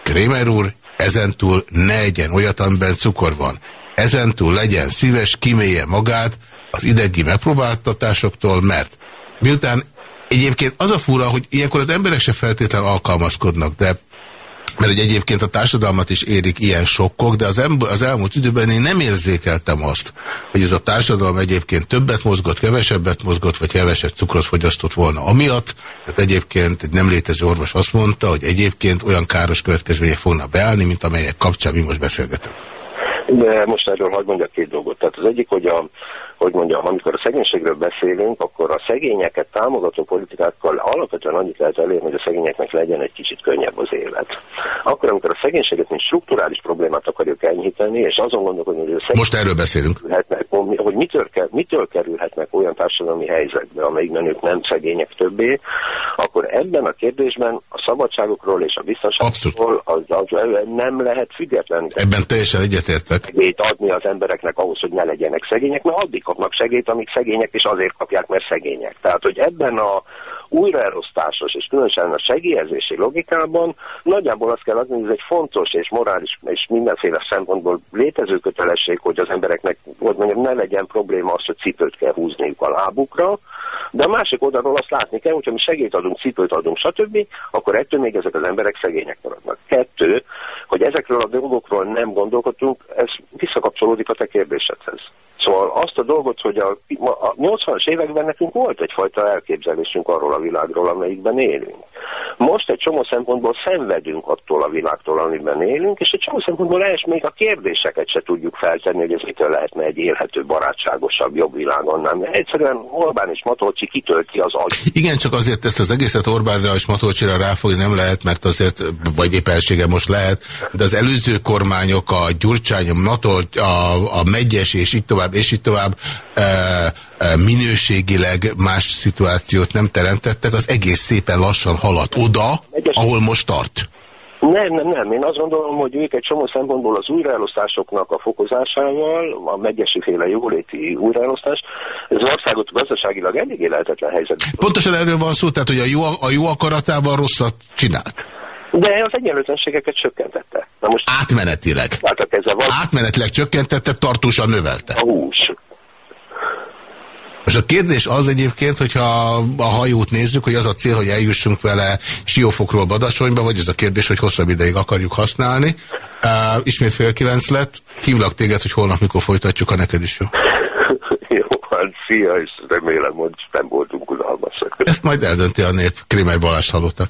Krémer úr, ezentúl ne egyen olyat, amiben cukor van. Ezentúl legyen szíves, kimélje magát az idegi megpróbáltatásoktól, mert miután egyébként az a fura, hogy ilyenkor az emberek se feltétlenül alkalmazkodnak, de mert hogy egyébként a társadalmat is érik ilyen sokkok, de az, az elmúlt időben én nem érzékeltem azt, hogy ez a társadalom egyébként többet mozgott, kevesebbet mozgott, vagy keveset cukrot fogyasztott volna amiatt, mert egyébként egy nem létező orvos azt mondta, hogy egyébként olyan káros következmények fognak beállni, mint amelyek kapcsán mi most beszélgetünk. De most erről hagyd mondjak két dolgot. Tehát az egyik, hogy a hogy mondjam, amikor a szegénységről beszélünk, akkor a szegényeket támogató politikákkal alapvetően annyit lehet elérni, hogy a szegényeknek legyen egy kicsit könnyebb az élet. Akkor, amikor a szegénységet, mint strukturális problémát akarjuk enyhíteni, és azon gondolkodni, hogy a Most erről beszélünk. Hogy mitől, mitől kerülhetnek olyan társadalmi helyzetbe, amelyikben ők nem szegények többé, akkor ebben a kérdésben a szabadságokról és a biztonságokról az, az nem lehet független. Ebben teljesen egyetértek. Adni az embereknek ahhoz, hogy ne legyenek szegények, mert addig kapnak segélyt, amik szegények, és azért kapják, mert szegények. Tehát, hogy ebben a újraelosztásos és különösen a segélyezési logikában nagyjából azt kell adni, hogy ez egy fontos és morális és mindenféle szempontból létező kötelesség, hogy az embereknek hogy mondjam, ne legyen probléma az, hogy cipőt kell húzniuk a lábukra, de a másik oldalról azt látni kell, hogyha mi segít adunk, cipőt adunk, stb., akkor ettől még ezek az emberek szegények maradnak. Kettő, hogy ezekről a dolgokról nem gondolkodunk, ez visszakapcsolódik a te kérdésedhez. Szóval azt a dolgot, hogy a, a 80-as években nekünk volt egyfajta elképzelésünk arról a világról, amelyikben élünk. Most egy csomó szempontból szenvedünk attól a világtól, amiben élünk, és egy csomó szempontból els még a kérdéseket se tudjuk feltenni, hogy ez mitől lehetne egy élhető, barátságosabb, jobb világon. Nem. Egyszerűen Orbán és Matolcsi kitölti az agy. Igen, csak azért ezt az egészet Orbánra és Matolcsira ráfogni nem lehet, mert azért, vagy éppensége most lehet, de az előző kormányok, a Gyurcsány, a Matolcs, a, a Megyes és így tovább, és így tovább minőségileg más szituációt nem teremtettek, az egész szépen lassan haladt oda, ahol most tart. Nem, nem, nem. Én azt gondolom, hogy ők egy csomó szempontból az újraelosztásoknak a fokozásával, a megyesi féle jóléti újraelosztás, ez az országot gazdaságilag eléggé lehetetlen helyzetben. Pontosan erről van szó, tehát hogy a jó, a jó akaratával rosszat csinált. De az egyenlőtlenségeket csökkentette. Na most Átmenetileg. Átmenetileg csökkentette, tartósan növelte. A hús. Most a kérdés az egyébként, hogyha a hajót nézzük, hogy az a cél, hogy eljussunk vele Siófokról Badacsonyba, vagy ez a kérdés, hogy hosszabb ideig akarjuk használni. Uh, ismét fél kilenc lett. Hívlak téged, hogy holnap mikor folytatjuk, a neked is jó. jó, hát szia, és remélem, hogy nem voltunk unalmasak. Ezt majd eldönti a nép. Krémer Balázs hallottak.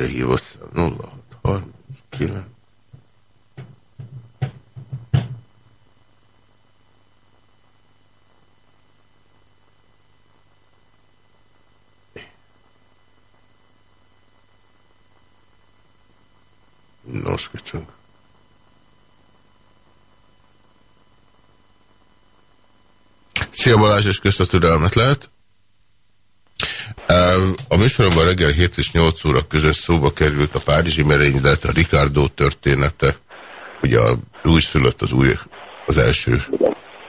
Összehívott 0639. Nos, köcsönk. Szia Balázs, és közt a türelmet lehet. A műsoromban reggel 7 és 8 óra között szóba került a Párizsi merénylet, a Ricardo története, ugye a újszülött az új, az első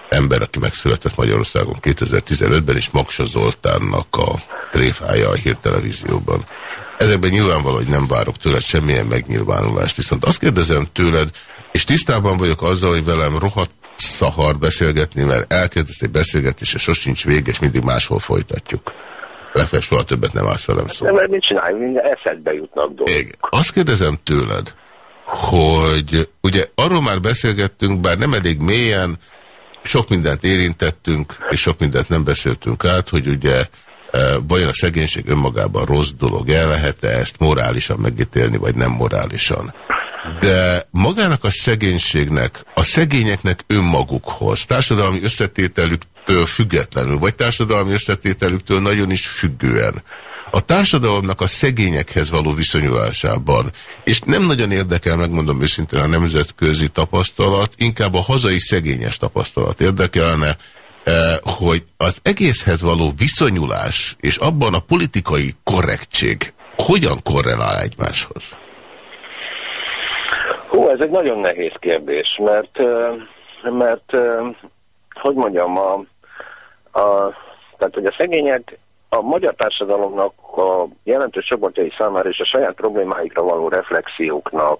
ember, aki megszületett Magyarországon 2015-ben, és Maksa Zoltánnak a tréfája a hírtelevízióban. Ezekben nyilvánvaló, hogy nem várok tőled semmilyen megnyilvánulást, viszont azt kérdezem tőled, és tisztában vagyok azzal, hogy velem rohadt szahar beszélgetni, mert elkezdesz egy beszélgetés, és sosincs vége, és mindig máshol folytatjuk. Legfeljebb soha többet nem állsz velem szó. Nem, mert mit csináljunk, minden eszedbe jutnak dolgok. Igen. Azt kérdezem tőled, hogy ugye arról már beszélgettünk, bár nem elég mélyen, sok mindent érintettünk, és sok mindent nem beszéltünk át, hogy ugye e, vajon a szegénység önmagában rossz dolog, el lehet-e ezt morálisan megítélni, vagy nem morálisan. De magának a szegénységnek, a szegényeknek önmagukhoz, társadalmi összetételüktől függetlenül, vagy társadalmi összetételüktől nagyon is függően, a társadalomnak a szegényekhez való viszonyulásában, és nem nagyon érdekel, megmondom őszintén a nemzetközi tapasztalat, inkább a hazai szegényes tapasztalat érdekelne, eh, hogy az egészhez való viszonyulás, és abban a politikai korrektség hogyan korrelál egymáshoz? Hú, ez egy nagyon nehéz kérdés, mert, mert hogy mondjam, a, a, tehát hogy a szegények a magyar társadalomnak a jelentős csoportjai számára és a saját problémáikra való reflexióknak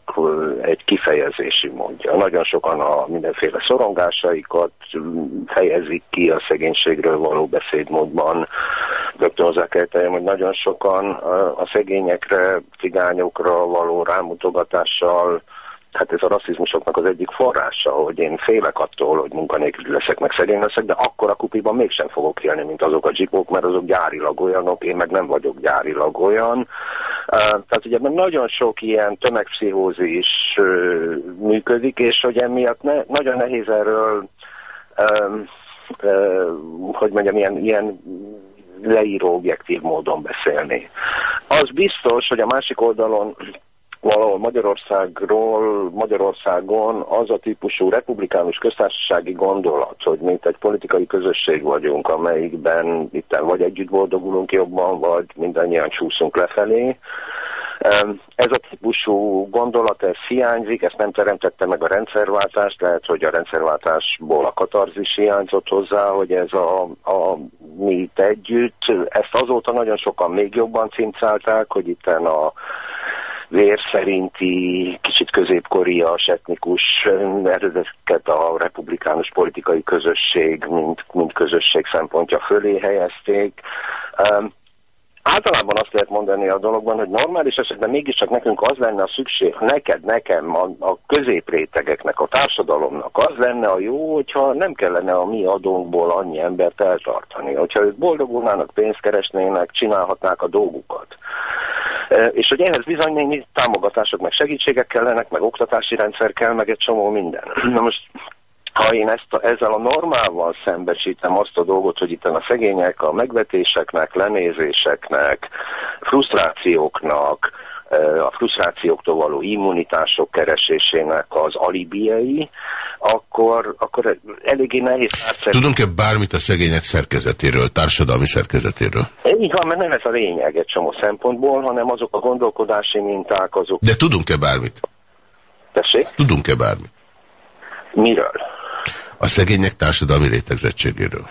egy kifejezési módja. Nagyon sokan a mindenféle szorongásaikat fejezik ki a szegénységről való beszédmódban. Rögtön hozzá kell tennem, hogy nagyon sokan a szegényekre, cigányokra való rámutogatással hát ez a rasszizmusoknak az egyik forrása, hogy én félek attól, hogy munkanélkül leszek, meg szegény leszek, de akkor a kupiban mégsem fogok élni, mint azok a dzsipók, mert azok gyárilag olyanok, én meg nem vagyok gyárilag olyan. Tehát ugye nagyon sok ilyen tömegpszichózis működik, és hogy emiatt ne, nagyon nehéz erről, hogy mondjam, ilyen, ilyen leíró objektív módon beszélni. Az biztos, hogy a másik oldalon valahol Magyarországról, Magyarországon az a típusú republikánus köztársasági gondolat, hogy mint egy politikai közösség vagyunk, amelyikben itt vagy együtt boldogulunk jobban, vagy mindannyian csúszunk lefelé. Ez a típusú gondolat, ez hiányzik, ezt nem teremtette meg a rendszerváltást, lehet, hogy a rendszerváltásból a katarzis hiányzott hozzá, hogy ez a, a mi itt együtt, ezt azóta nagyon sokan még jobban cincálták, hogy itt a vér szerinti, kicsit középkorias, etnikus eredeteket a republikánus politikai közösség, mint, mint közösség szempontja fölé helyezték. Um, Általában azt lehet mondani a dologban, hogy normális esetben mégiscsak nekünk az lenne a szükség, neked, nekem, a, a középrétegeknek, a társadalomnak az lenne a jó, hogyha nem kellene a mi adónkból annyi embert eltartani. Hogyha ők boldogulnának, pénzt keresnének, csinálhatnák a dolgukat. És hogy ehhez bizony még támogatások, meg segítségek kellenek, meg oktatási rendszer kell, meg egy csomó minden. Na most ha én ezt a, ezzel a normával szembesítem azt a dolgot, hogy itt a szegények a megvetéseknek, lenézéseknek, frusztrációknak, a frusztrációktól való immunitások keresésének az alibiei, akkor, akkor eléggé nehéz átszerűen. Tudunk-e bármit a szegények szerkezetéről, társadalmi szerkezetéről? Így van, mert nem ez a lényeg egy csomó szempontból, hanem azok a gondolkodási minták, azok... De tudunk-e bármit? Tessék? Tudunk-e bármit? Miről? A szegények társadalmi rétegzettségéről.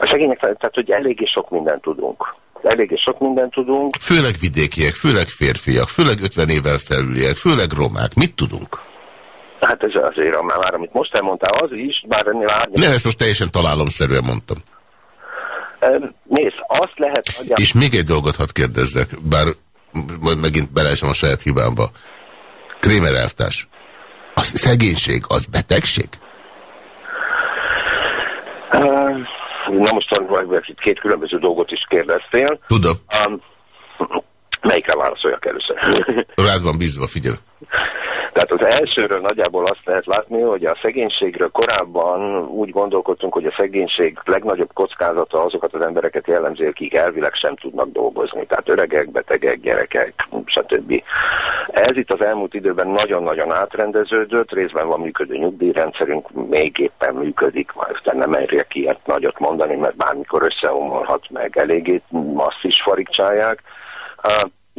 A szegények, tehát hogy eléggé sok mindent tudunk eléggé sok mindent tudunk. Főleg vidékiek, főleg férfiak, főleg 50 évvel felüliek, főleg romák. Mit tudunk? Hát ez azért, már, már amit most elmondtál, az is, bár ennél árnyal... Nem, ezt most teljesen találomszerűen mondtam. Nézd, azt lehet... Agyam... És még egy dolgot hadd kérdezzek, bár majd megint beleesem a saját hibámba. Krémer elvtárs, a szegénység az betegség? Na most itt két különböző dolgot is kérdeztél. Tudom. Um, melyikre válaszoljak először? Rád van bízva, figyelj. Tehát az elsőről nagyjából azt lehet látni, hogy a szegénységről korábban úgy gondolkodtunk, hogy a szegénység legnagyobb kockázata azokat az embereket jellemzi, akik elvileg sem tudnak dolgozni. Tehát öregek, betegek, gyerekek, stb. Ez itt az elmúlt időben nagyon-nagyon átrendeződött, részben van működő nyugdíjrendszerünk, még éppen működik, majd nem merjek ilyet nagyot mondani, mert bármikor összeomolhat meg, eléggé masszis farigcsálják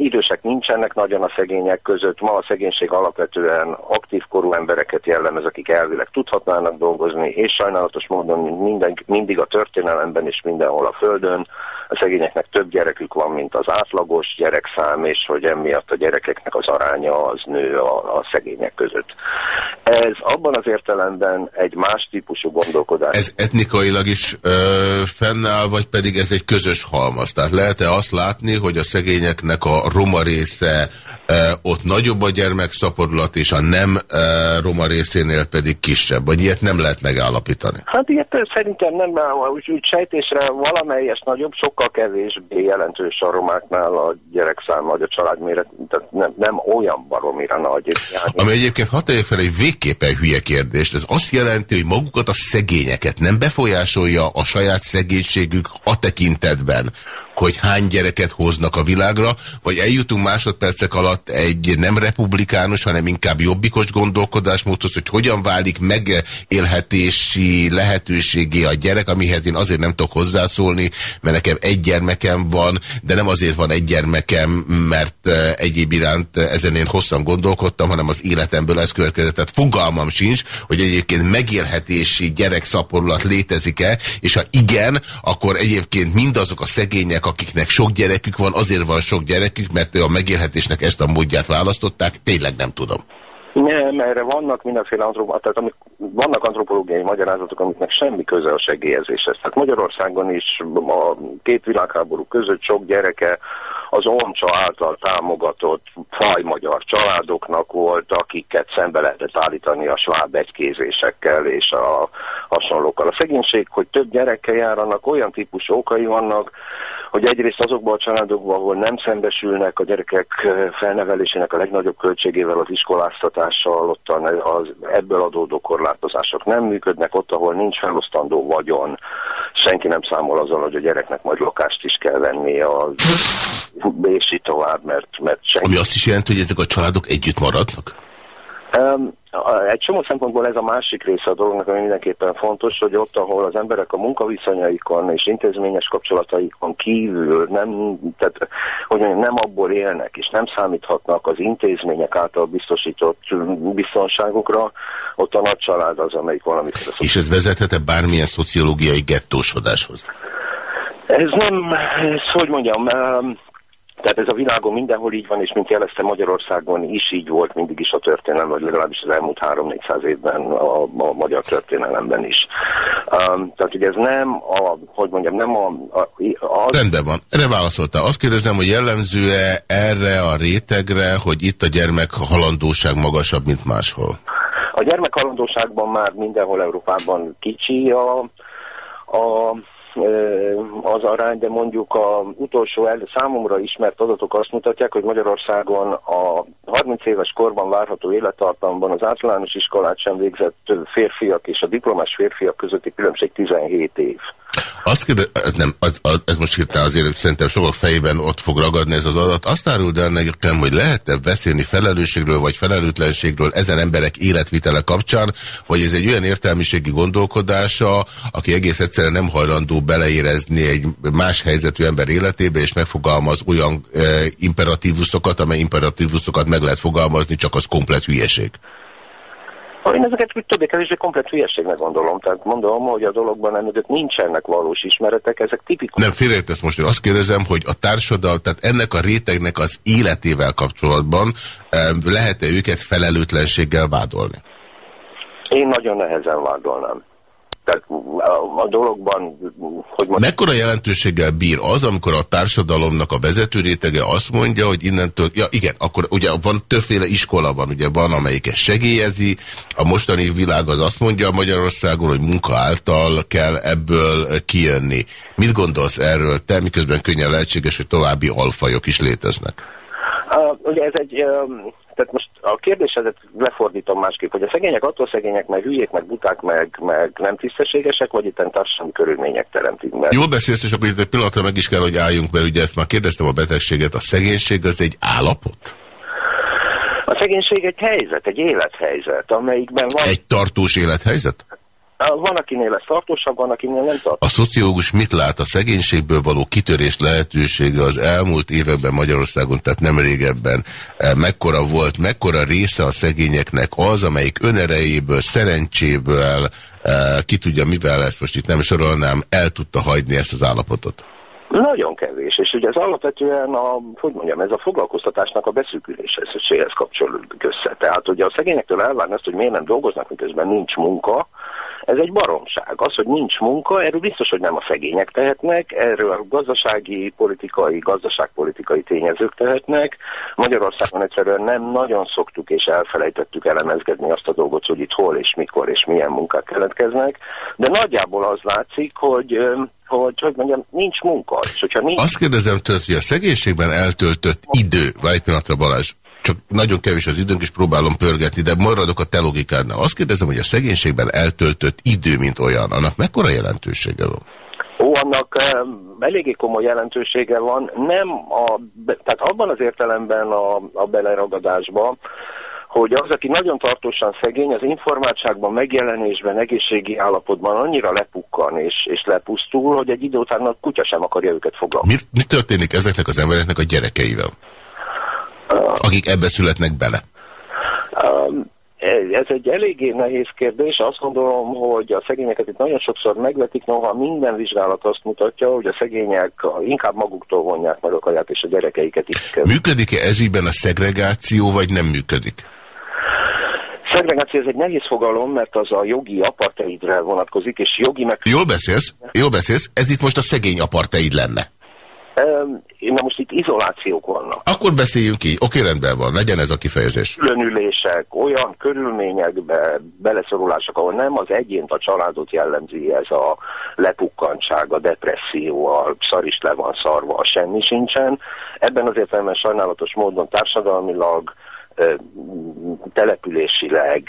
idősek nincsenek nagyon a szegények között. Ma a szegénység alapvetően aktív korú embereket jellemez, akik elvileg tudhatnának dolgozni, és sajnálatos módon mindig a történelemben és mindenhol a Földön a szegényeknek több gyerekük van, mint az átlagos gyerekszám, és hogy emiatt a gyerekeknek az aránya az nő a, a szegények között. Ez abban az értelemben egy más típusú gondolkodás. Ez etnikailag is ö, fennáll, vagy pedig ez egy közös halmaz? Tehát lehet-e azt látni, hogy a szegényeknek a roma része ö, ott nagyobb a gyermekszaporulat, és a nem ö, roma részénél pedig kisebb? Vagy ilyet nem lehet megállapítani? Hát ilyet szerintem nem, úgy, úgy sejtésre valamelyes nagyobb, sokkal kevésbé jelentős a romáknál a gyerekszám vagy a családméret, tehát nem, nem olyan baromira nagy. Ami egyébként hat fel egy végképpen hülye kérdést. Ez azt jelenti, hogy magukat a szegényeket nem befolyásolja a saját szegénységük a tekintetben, hogy hány gyereket hoznak a világra, vagy eljutunk másodpercek alatt egy nem republikánus, hanem inkább jobbikos gondolkodásmódhoz, hogy hogyan válik megélhetési lehetőségé a gyerek, amihez én azért nem tudok hozzászólni, mert nekem egy gyermekem van, de nem azért van egy gyermekem, mert egyéb iránt ezen én hosszan gondolkodtam, hanem az életemből ez következett. Tehát fogalmam sincs, hogy egyébként megélhetési gyerekszaporulat létezik-e, és ha igen, akkor egyébként mindazok a szegények, akiknek sok gyerekük van, azért van sok gyerekük, mert a megélhetésnek ezt a módját választották, tényleg nem tudom. Nem, erre vannak mindenféle antropológiai, tehát amik, vannak antropológiai magyarázatok, amiknek semmi köze a segélyezéshez. Tehát Magyarországon is a két világháború között sok gyereke az ONCSA által támogatott fajmagyar családoknak volt, akiket szembe lehetett állítani a sváb egykézésekkel és a hasonlókkal. A szegénység, hogy több gyerekkel járanak, olyan típusú okai vannak, hogy egyrészt azokban a családokban, ahol nem szembesülnek a gyerekek felnevelésének a legnagyobb költségével, az iskoláztatással, ott az ebből adódó korlátozások nem működnek, ott, ahol nincs felosztandó vagyon, senki nem számol azzal, hogy a gyereknek majd lakást is kell venni, a, és így tovább, mert, mert senki... Ami azt is jelenti, hogy ezek a családok együtt maradnak? Um, egy csomó szempontból ez a másik része a dolognak, ami mindenképpen fontos, hogy ott, ahol az emberek a munkaviszonyaikon és intézményes kapcsolataikon kívül nem, tehát, hogy nem abból élnek, és nem számíthatnak az intézmények által biztosított biztonságukra, ott a nagy család az, amelyik valamit... És ez vezethet-e bármilyen szociológiai gettósodáshoz? Ez nem, ez hogy mondjam, tehát ez a világon mindenhol így van, és mint jelezte Magyarországon is így volt mindig is a történelem, vagy legalábbis az elmúlt 3-400 évben a, a magyar történelemben is. Um, tehát ugye ez nem a, hogy mondjam, nem a... a, a Rendben van. Erre válaszoltál. Azt kérdezem, hogy jellemző-e erre a rétegre, hogy itt a gyermek halandóság magasabb, mint máshol? A gyermek halandóságban már mindenhol Európában kicsi a, a az arány, de mondjuk a utolsó el, számomra ismert adatok azt mutatják, hogy Magyarországon a 30 éves korban várható élettartamban az általános iskolát sem végzett férfiak és a diplomás férfiak közötti különbség 17 év. Azt kérdez, ez, nem, az, az, ez most hirtelen azért szerintem sokak fejében ott fog ragadni ez az adat. Azt áruld el nekem, hogy lehet-e beszélni felelősségről vagy felelőtlenségről ezen emberek életvitele kapcsán, vagy ez egy olyan értelmiségi gondolkodása, aki egész egyszerűen nem hajlandó beleérezni egy más helyzetű ember életébe, és megfogalmaz olyan e, imperatívuszokat, amely imperatívuszokat meg lehet fogalmazni, csak az komplet hülyeség. Én ezeket többé-kevésbé komplet hülyeségnek gondolom. Tehát mondom, hogy a dologban emögött nincsenek valós ismeretek, ezek tipikus. Nem, félrejtesz most, én azt kérdezem, hogy a társadalom, tehát ennek a rétegnek az életével kapcsolatban lehet-e őket felelőtlenséggel vádolni? Én nagyon nehezen vádolnám. Tehát a, a dologban, hogy most... Mekkora jelentőséggel bír az, amikor a társadalomnak a vezető rétege azt mondja, hogy innentől, ja igen, akkor ugye van többféle iskola van, ugye van, amelyik ezt segélyezi, a mostani világ az azt mondja Magyarországon, hogy munka által kell ebből kijönni. Mit gondolsz erről te, miközben könnyen lehetséges, hogy további alfajok is léteznek? Uh, ugye ez egy... Um tehát most a kérdésedet lefordítom másképp, hogy a szegények attól szegények, meg hülyék, meg buták, meg, meg nem tisztességesek, vagy itt társadalmi körülmények teremtik meg. Jól beszélsz, és akkor itt egy pillanatra meg is kell, hogy álljunk, mert ugye ezt már kérdeztem a betegséget, a szegénység az egy állapot? A szegénység egy helyzet, egy élethelyzet, amelyikben van... Egy tartós élethelyzet? Van, akinél ez tartósabb, van, akinél nem tartósabb. A szociológus mit lát a szegénységből való kitörés lehetősége az elmúlt években Magyarországon, tehát nem régebben mekkora volt, mekkora része a szegényeknek az, amelyik önerejéből, szerencséből, ki tudja mivel ezt most itt nem sorolnám, el tudta hagyni ezt az állapotot? Nagyon kevés, és ugye ez alapvetően a, hogy mondjam, ez a foglalkoztatásnak a beszűküléshez kapcsolódik össze. Tehát ugye a szegényektől elvárni azt, hogy miért nem dolgoznak, miközben nincs munka, ez egy baromság. Az, hogy nincs munka, erről biztos, hogy nem a szegények tehetnek, erről gazdasági, politikai, gazdaságpolitikai tényezők tehetnek. Magyarországon egyszerűen nem nagyon szoktuk és elfelejtettük elemezgetni azt a dolgot, hogy itt hol és mikor és milyen munkák keletkeznek, de nagyjából az látszik, hogy hogy, hogy mondjam, nincs munka. És hogyha nincs... Azt kérdezem tőled, hogy a szegénységben eltöltött idő, vagy egy pillanatra Balázs, csak nagyon kevés az időnk, és próbálom pörgetni, de maradok a te logikádnál. Azt kérdezem, hogy a szegénységben eltöltött idő, mint olyan, annak mekkora jelentősége van? Ó, annak eléggé komoly jelentősége van, nem a, tehát abban az értelemben a, a beleragadásban, hogy az, aki nagyon tartósan szegény, az informáltságban, megjelenésben, egészségi állapotban annyira lepukkan és, és lepusztul, hogy egy idő után a kutya sem akarja őket foglalkozni. Mi, mi történik ezeknek az embereknek a gyerekeivel? Akik ebbe születnek bele? Um, ez egy eléggé nehéz kérdés. Azt gondolom, hogy a szegényeket itt nagyon sokszor megvetik, noha minden vizsgálat azt mutatja, hogy a szegények inkább maguktól vonják meg a kaját és a gyerekeiket is. Működik-e ezügyben a szegregáció, vagy nem működik? Szegregáció ez egy nehéz fogalom, mert az a jogi apartheidre vonatkozik, és jogi meg... Jól beszélsz, jól beszélsz, ez itt most a szegény apartheid lenne. Na most itt izolációk vannak. Akkor beszéljünk így. Oké, rendben van. Legyen ez a kifejezés. Különülések, olyan körülményekbe beleszorulások, ahol nem az egyént, a családot jellemzi ez a lepukkantság, a depresszió, a szar is le van szarva, a semmi sincsen. Ebben az értelemben sajnálatos módon társadalmilag, településileg,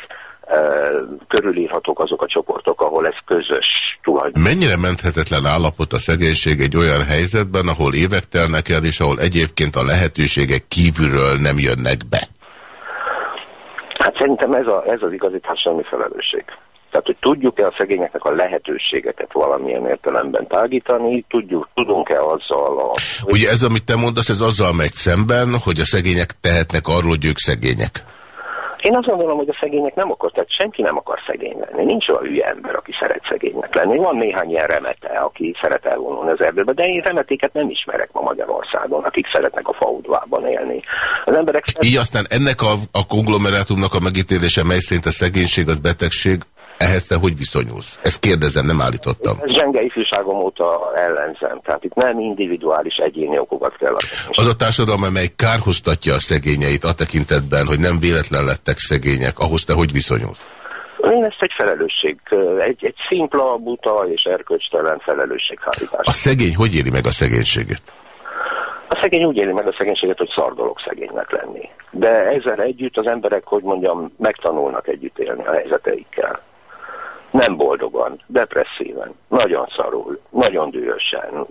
körülírhatók azok a csoportok, ahol ez közös tulajdon. Mennyire menthetetlen állapot a szegénység egy olyan helyzetben, ahol évek telnek el, és ahol egyébként a lehetőségek kívülről nem jönnek be? Hát szerintem ez, a, ez az igazi társadalmi felelősség. Tehát, hogy tudjuk-e a szegényeknek a lehetőségeket valamilyen értelemben tágítani, tudjuk, tudunk-e azzal a... Ugye ez, amit te mondasz, ez azzal megy szemben, hogy a szegények tehetnek arról, hogy ők szegények. Én azt gondolom, hogy a szegények nem akar, tehát senki nem akar szegény lenni. Nincs olyan hülye ember, aki szeret szegénynek lenni. Van néhány ilyen remete, aki szeret elvonulni az erdőbe, de én remetéket nem ismerek ma Magyarországon, akik szeretnek a faudvában élni. Az emberek Így aztán ennek a, a konglomerátumnak a megítélése, mely szerint a szegénység az betegség, ehhez te hogy viszonyulsz? Ezt kérdezem, nem állítottam. Ez zsenge ifjúságom óta ellenzem. Tehát itt nem individuális egyéni okokat kell adni. Az a társadalom, amely kárhoztatja a szegényeit a tekintetben, hogy nem véletlen lettek szegények, ahhoz te hogy viszonyulsz? Én ezt egy felelősség, egy, egy szimpla, buta és erkölcstelen felelősséghárítás. A szegény hogy éli meg a szegénységet? A szegény úgy éli meg a szegénységet, hogy szar dolog szegénynek lenni. De ezzel együtt az emberek, hogy mondjam, megtanulnak együtt élni a helyzeteikkel nem boldogan, depresszíven, nagyon szarul, nagyon dühösen.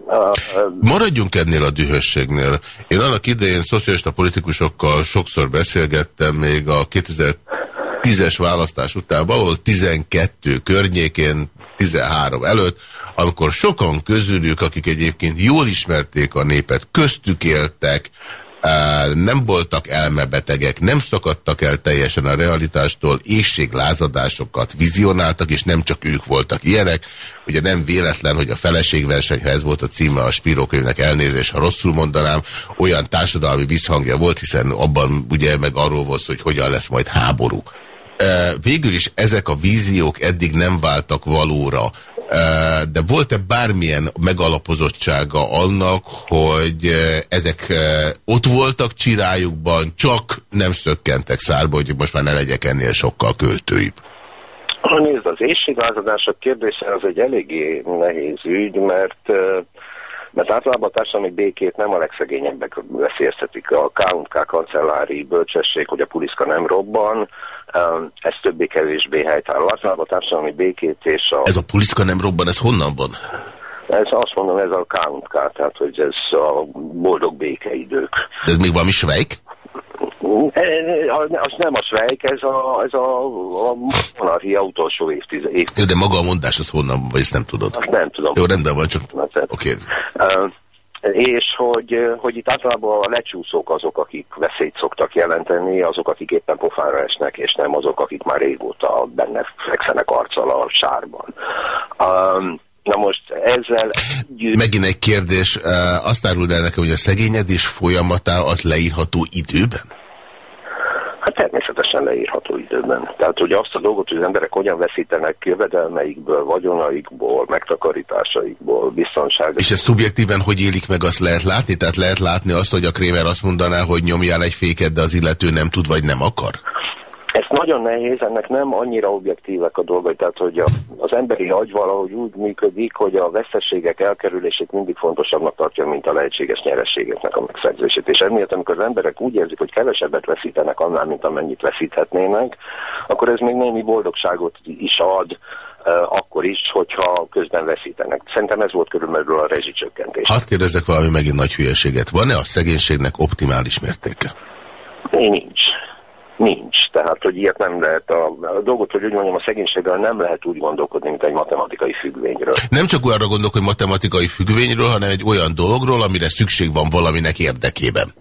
Maradjunk ennél a dühösségnél. Én annak idején szocialista politikusokkal sokszor beszélgettem, még a 2010-es választás után, valahol 12 környékén, 13 előtt, amikor sokan közülük, akik egyébként jól ismerték a népet, köztük éltek, nem voltak elmebetegek, nem szakadtak el teljesen a realitástól, éjséglázadásokat vizionáltak, és nem csak ők voltak ilyenek. Ugye nem véletlen, hogy a feleségverseny, ha ez volt a címe a Spirókönyvnek elnézés, ha rosszul mondanám, olyan társadalmi visszhangja volt, hiszen abban ugye meg arról volt, hogy hogyan lesz majd háború. Végül is ezek a víziók eddig nem váltak valóra de volt-e bármilyen megalapozottsága annak, hogy ezek ott voltak csirájukban, csak nem szökkentek szárba, hogy most már ne legyek ennél sokkal költőibb? Nézd, az éjségvázadások kérdése az egy eléggé nehéz ügy, mert mert általában a társadalmi békét nem a legszegényebbek veszélyeztetik. A K&K kancellári bölcsesség, hogy a puliszka nem robban, ez többé-kevésbé helytálló. Általában a társadalmi békét és a... Ez a puliszka nem robban, ez honnan van? Ez azt mondom, ez a K&K, tehát hogy ez a boldog békeidők. De ez még valami svejk? Az nem a Svejk, ez a, ez a, a monarchia utolsó évtized. Jó, de maga a mondás az honnan, vagy ezt nem tudod? Azt nem tudom. Jó, rendben van, csak... Oké. Okay. És hogy, hogy itt általában a lecsúszók azok, akik veszélyt szoktak jelenteni, azok, akik éppen pofára esnek, és nem azok, akik már régóta benne fekszenek arccal a sárban. Um, Na most ezzel... Megint egy kérdés, azt áruld el nekem, hogy a szegényedés folyamatá az leírható időben? Természetesen leírható időben. Tehát hogy azt a dolgot, hogy az emberek hogyan veszítenek jövedelmeikből, vagyonaikból, megtakarításaikból, biztonság. És ez szubjektíven hogy élik meg, azt lehet látni? Tehát lehet látni azt, hogy a Krémer azt mondaná, hogy nyomjál egy féket, de az illető nem tud, vagy nem akar? Nagyon nehéz, ennek nem annyira objektívek a dolgai, tehát hogy a, az emberi agy valahogy úgy működik, hogy a veszességek elkerülését mindig fontosabbnak tartja, mint a lehetséges nyerességeknek a megszerzését. És emiatt, amikor az emberek úgy érzik, hogy kevesebbet veszítenek annál, mint amennyit veszíthetnének, akkor ez még némi boldogságot is ad, akkor is, hogyha közben veszítenek. Szerintem ez volt körülbelül a rezsicsökkentés. Hadd kérdezzek valami megint nagy hülyeséget. Van-e a szegénységnek optimális mértéke? Nincs. Nincs. Tehát, hogy ilyet nem lehet. A, a dolgot, hogy úgy mondjam, a szegénységgel nem lehet úgy gondolkodni, mint egy matematikai függvényről. Nem csak olyanra gondolok, hogy matematikai függvényről, hanem egy olyan dologról, amire szükség van valaminek érdekében.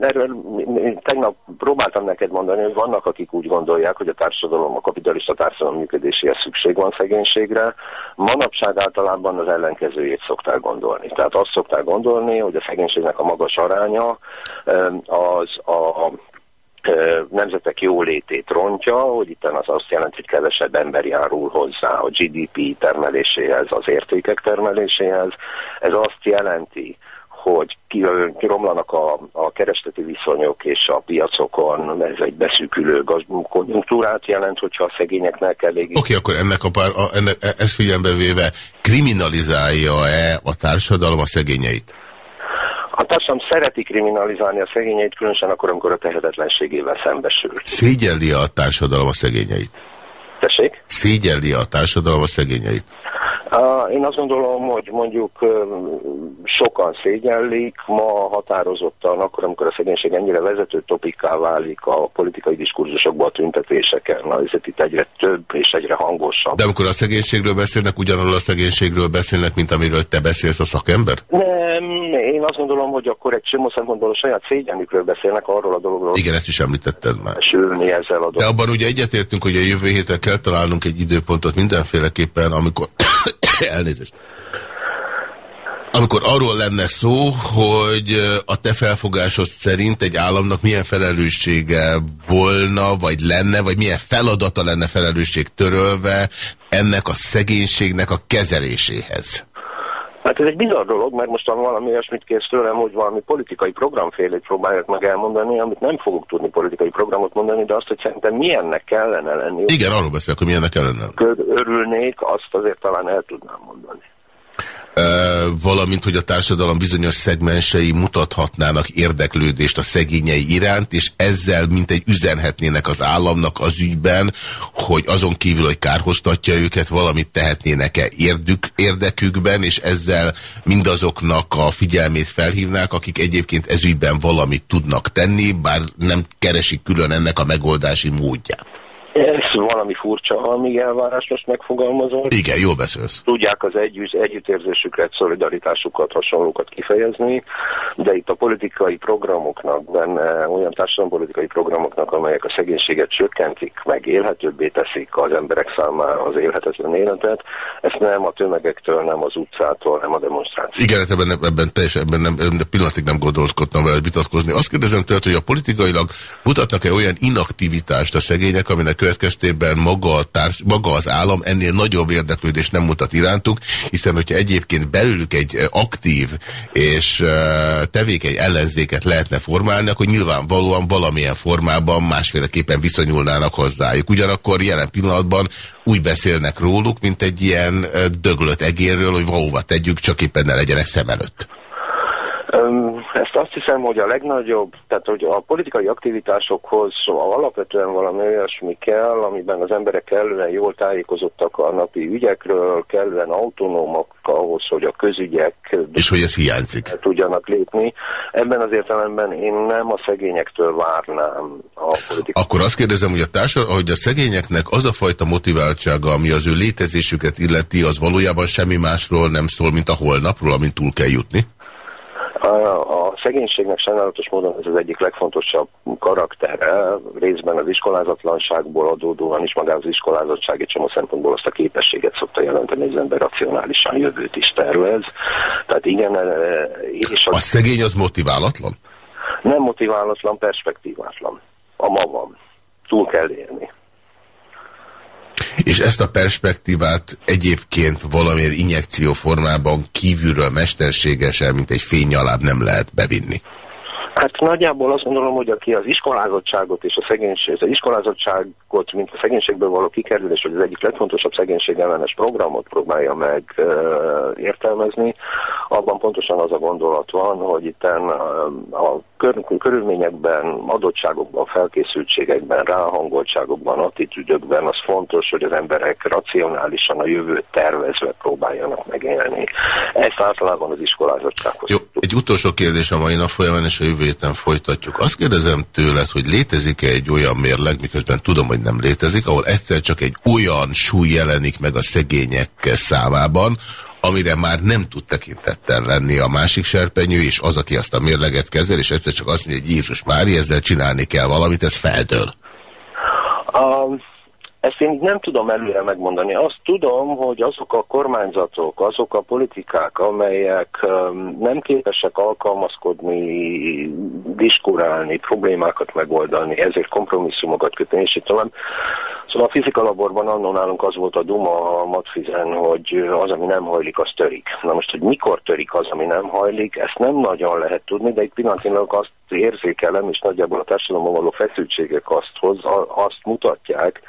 Erről tegnap próbáltam neked mondani, hogy vannak, akik úgy gondolják, hogy a társadalom, a kapitalista társadalom működéséhez szükség van szegénységre. Manapság általában az ellenkezőjét szokták gondolni. Tehát azt szokták gondolni, hogy a szegénységnek a magas aránya az a nemzetek jólétét rontja, hogy itt az azt jelenti, hogy kevesebb ember járul hozzá a GDP termeléséhez, az értékek termeléséhez. Ez azt jelenti, hogy kiromlanak a, a keresleti viszonyok és a piacokon, ez egy beszűkülő konjunktúrát jelent, hogyha a szegényeknek elég... Oké, okay, akkor ennek a pár, a, ennek, e- ezt figyelembe véve kriminalizálja-e a társadalom a szegényeit? A társadalom szereti kriminalizálni a szegényeit, különösen akkor, amikor a tehetetlenségével szembesül. Szégyelli a társadalom a szegényeit? Tessék? Szégyelli a társadalom a szegényeit? Én azt gondolom, hogy mondjuk sokan szégyellik, ma határozottan, akkor, amikor a szegénység ennyire vezető topikká válik a politikai diskurzusokban, a tüntetéseken, ez itt egyre több és egyre hangosabb. De amikor a szegénységről beszélnek, ugyanarról a szegénységről beszélnek, mint amiről te beszélsz a szakember? Nem, én azt gondolom, hogy akkor egy csomó szempontból a saját szégyenükről beszélnek arról a dologról. Igen, ezt is említetted már. Sülni ezzel a dologról. De abban ugye egyetértünk, hogy a jövő héten kell találnunk egy időpontot mindenféleképpen, amikor Elnézést. Amikor arról lenne szó, hogy a te felfogásod szerint egy államnak milyen felelőssége volna, vagy lenne, vagy milyen feladata lenne felelősség törölve ennek a szegénységnek a kezeléséhez. Hát ez egy bizarr dolog, mert most valami olyasmit kész tőlem, hogy valami politikai programfélét próbálják meg elmondani, amit nem fogok tudni politikai programot mondani, de azt, hogy szerintem milyennek kellene lenni. Igen, arról beszélek, hogy milyennek kellene. Örülnék, azt azért talán el tudnám mondani valamint, hogy a társadalom bizonyos szegmensei mutathatnának érdeklődést a szegényei iránt, és ezzel mint egy üzenhetnének az államnak az ügyben, hogy azon kívül, hogy kárhoztatja őket, valamit tehetnének-e érdekükben, és ezzel mindazoknak a figyelmét felhívnák, akik egyébként ezügyben valamit tudnak tenni, bár nem keresik külön ennek a megoldási módját. Ez valami furcsa, amíg elvárásos megfogalmazol. Igen, jól beszélsz. Tudják az együtt, együttérzésüket, szolidaritásukat, hasonlókat kifejezni, de itt a politikai programoknak, benne olyan társadalompolitikai programoknak, amelyek a szegénységet csökkentik, meg élhetőbbé teszik az emberek számára az élhetetlen életet, ezt nem a tömegektől, nem az utcától, nem a demonstráció. Igen, hát ebben, ebben teljesen, ebben nem, ebben pillanatig nem gondolkodtam vele vitatkozni. Azt kérdezem tőled, hogy a politikailag mutatnak-e olyan inaktivitást a szegények, aminek következtében maga, a társ, maga az állam ennél nagyobb érdeklődést nem mutat irántuk, hiszen hogyha egyébként belőlük egy aktív és tevékeny ellenzéket lehetne formálni, akkor nyilvánvalóan valamilyen formában másféleképpen viszonyulnának hozzájuk. Ugyanakkor jelen pillanatban úgy beszélnek róluk, mint egy ilyen döglött egérről, hogy valóban tegyük, csak éppen ne legyenek szem előtt. Ezt azt hiszem, hogy a legnagyobb, tehát hogy a politikai aktivitásokhoz szóval alapvetően valami olyasmi kell, amiben az emberek kellően jól tájékozottak a napi ügyekről, kellően autonómak ahhoz, hogy a közügyek... És hogy ez hiányzik? Tudjanak lépni. Ebben az értelemben én nem a szegényektől várnám a politikai... Akkor azt kérdezem, hogy a, társadal, hogy a szegényeknek az a fajta motiváltsága, ami az ő létezésüket illeti, az valójában semmi másról nem szól, mint a holnapról, amint túl kell jutni? A, a szegénységnek sajnálatos módon ez az egyik legfontosabb karaktere, részben az iskolázatlanságból adódóan is magához az iskolázottság egy csomó szempontból azt a képességet szokta jelenteni, hogy az ember racionálisan jövőt is tervez. Tehát igen, e, és a... a szegény az motiválatlan? Nem motiválatlan, perspektívátlan. A ma van. Túl kell élni. És ezt a perspektívát egyébként valamilyen injekció formában kívülről mesterségesen, mint egy fényaláb nem lehet bevinni. Hát nagyjából azt gondolom, hogy aki az iskolázottságot és a szegénység, az iskolázottságot, mint a szegénységből való kikerülés, hogy az egyik legfontosabb szegénységellenes programot próbálja meg uh, értelmezni, abban pontosan az a gondolat van, hogy itt a kör, körülményekben, adottságokban, felkészültségekben, ráhangoltságokban, attitűdökben az fontos, hogy az emberek racionálisan a jövőt tervezve próbáljanak megélni. Ezt általában az iskolázottsághoz. Jó, egy utolsó kérdés a mai nap folyamán, és a jövő héten folytatjuk. Azt kérdezem tőled, hogy létezik-e egy olyan mérleg, miközben tudom, hogy nem létezik, ahol egyszer csak egy olyan súly jelenik meg a szegények számában, amire már nem tud tekintettel lenni a másik serpenyő, és az, aki azt a mérleget kezel, és egyszer csak azt mondja, hogy Jézus Mári, ezzel csinálni kell valamit, ez feldől. Um, ezt én nem tudom előre megmondani. Azt tudom, hogy azok a kormányzatok, azok a politikák, amelyek nem képesek alkalmazkodni, diskurálni, problémákat megoldani, ezért kompromisszumokat kötni, és itt tovább, Szóval a fizikalaborban annól nálunk az volt a duma a matfizen, hogy az, ami nem hajlik, az törik. Na most, hogy mikor törik az, ami nem hajlik, ezt nem nagyon lehet tudni, de egy pillanatilag azt érzékelem, és nagyjából a társadalomban való feszültségek azt, hoz, azt mutatják,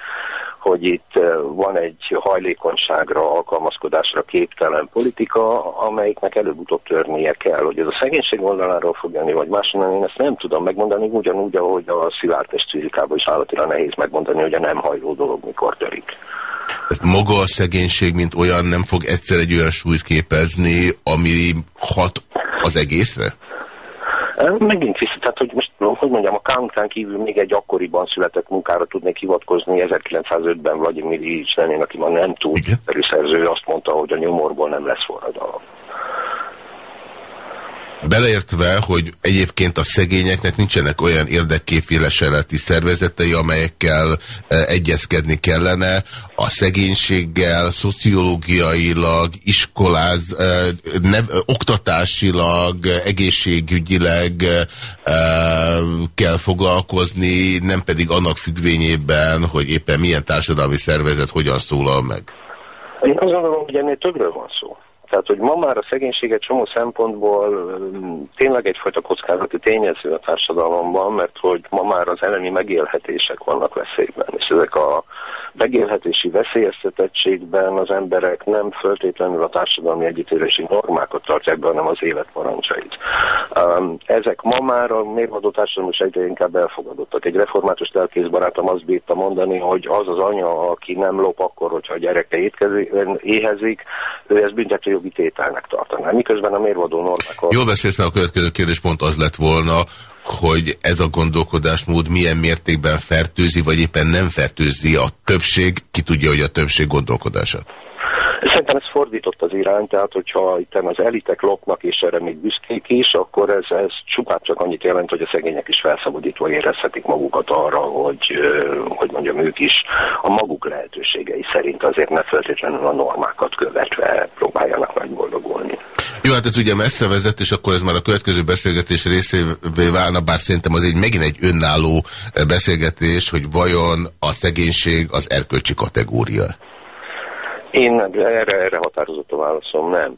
hogy itt eh, van egy hajlékonyságra, alkalmazkodásra képtelen politika, amelyiknek előbb-utóbb törnie kell. Hogy ez a szegénység oldaláról fog jönni, vagy máshonnan, én ezt nem tudom megmondani, ugyanúgy, ahogy a szilárd testfizikában is állatira nehéz megmondani, hogy a nem hajló dolog mikor törik. Tehát maga a szegénység, mint olyan nem fog egyszer egy olyan súlyt képezni, ami hat az egészre? Megint vissza, tehát hogy most, hogy mondjam, a Kántán kívül még egy akkoriban született munkára tudnék hivatkozni, 1905-ben Vladimir Ilics Lenin, aki ma nem túl szerző, azt mondta, hogy a nyomorból nem lesz forradalom. Beleértve, hogy egyébként a szegényeknek nincsenek olyan érdekképviseleti szervezetei, amelyekkel e, egyezkedni kellene. A szegénységgel szociológiailag, iskoláz, e, nev, oktatásilag, egészségügyileg e, kell foglalkozni, nem pedig annak függvényében, hogy éppen milyen társadalmi szervezet hogyan szólal meg. Én azt gondolom, hogy ennél többről van szó. Tehát, hogy ma már a szegénység egy csomó szempontból tényleg egyfajta kockázati tényező a társadalomban, mert hogy ma már az elemi megélhetések vannak veszélyben, és ezek a megélhetési veszélyeztetettségben az emberek nem föltétlenül a társadalmi együttérési normákat tartják be, hanem az élet parancsait. Ezek ma már a mérvadó társadalom is egyre inkább elfogadottak. Egy református barátom azt bírta mondani, hogy az az anya, aki nem lop akkor, hogyha a gyereke étkezik, éhezik, ő ezt büntető jogi tételnek tartaná. Miközben a mérvadó normákat... Jól beszélsz, mert a következő kérdés pont az lett volna, hogy ez a gondolkodásmód milyen mértékben fertőzi, vagy éppen nem fertőzi a többség, ki tudja, hogy a többség gondolkodását? Szerintem ez fordított az irány, tehát hogyha itt az elitek lopnak, és erre még büszkék is, akkor ez, ez csupán csak annyit jelent, hogy a szegények is felszabadítva érezhetik magukat arra, hogy, hogy mondjam, ők is a maguk lehetőségei szerint azért ne feltétlenül a normákat követve próbáljanak megboldogulni. Jó, hát ez ugye messze vezet, és akkor ez már a következő beszélgetés részévé válna, bár szerintem az egy megint egy önálló beszélgetés, hogy vajon a szegénység az erkölcsi kategória. Én erre, erre határozott a válaszom, nem.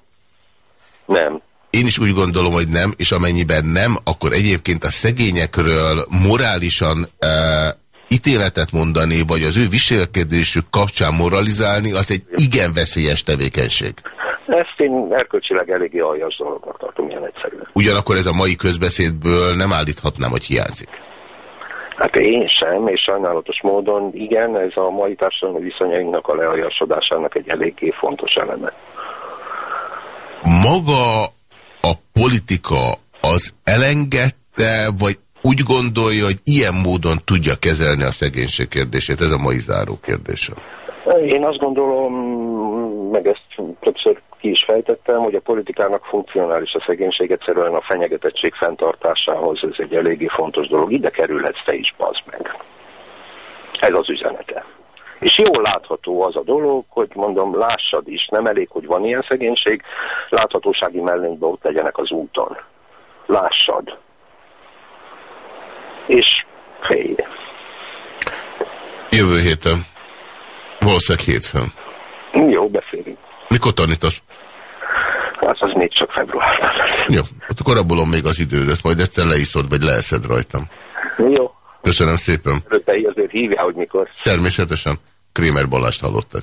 Nem. Én is úgy gondolom, hogy nem, és amennyiben nem, akkor egyébként a szegényekről morálisan e, ítéletet mondani, vagy az ő viselkedésük kapcsán moralizálni, az egy igen veszélyes tevékenység. Ezt én erkölcsileg eléggé aljas dolognak tartom, ilyen egyszerűen. Ugyanakkor ez a mai közbeszédből nem állíthatnám, hogy hiányzik. Hát én sem, és sajnálatos módon igen, ez a mai társadalmi viszonyainknak a lealjasodásának egy eléggé fontos eleme. Maga a politika az elengedte, vagy úgy gondolja, hogy ilyen módon tudja kezelni a szegénység kérdését? Ez a mai záró kérdése. Én azt gondolom, meg ezt többször ki is fejtettem, hogy a politikának funkcionális a szegénység egyszerűen a fenyegetettség fenntartásához, ez egy eléggé fontos dolog. Ide kerülhetsz te is, bazd meg. Ez az üzenete. És jól látható az a dolog, hogy mondom, lássad is, nem elég, hogy van ilyen szegénység, láthatósági mellényben ott legyenek az úton. Lássad. És félj. Jövő héten. Valószínűleg hétfőn. Jó, beszélünk. Mikor tanítasz? Hát az még csak februárban. Jó, hát akkor abbolom még az idődet, majd egyszer leiszod, vagy leeszed rajtam. Jó. Köszönöm szépen. Te azért hívja, hogy mikor. Természetesen. Krémer Balást hallottak.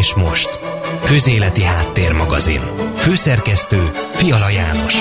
És most. Közéleti Háttérmagazin. Főszerkesztő Fiala János.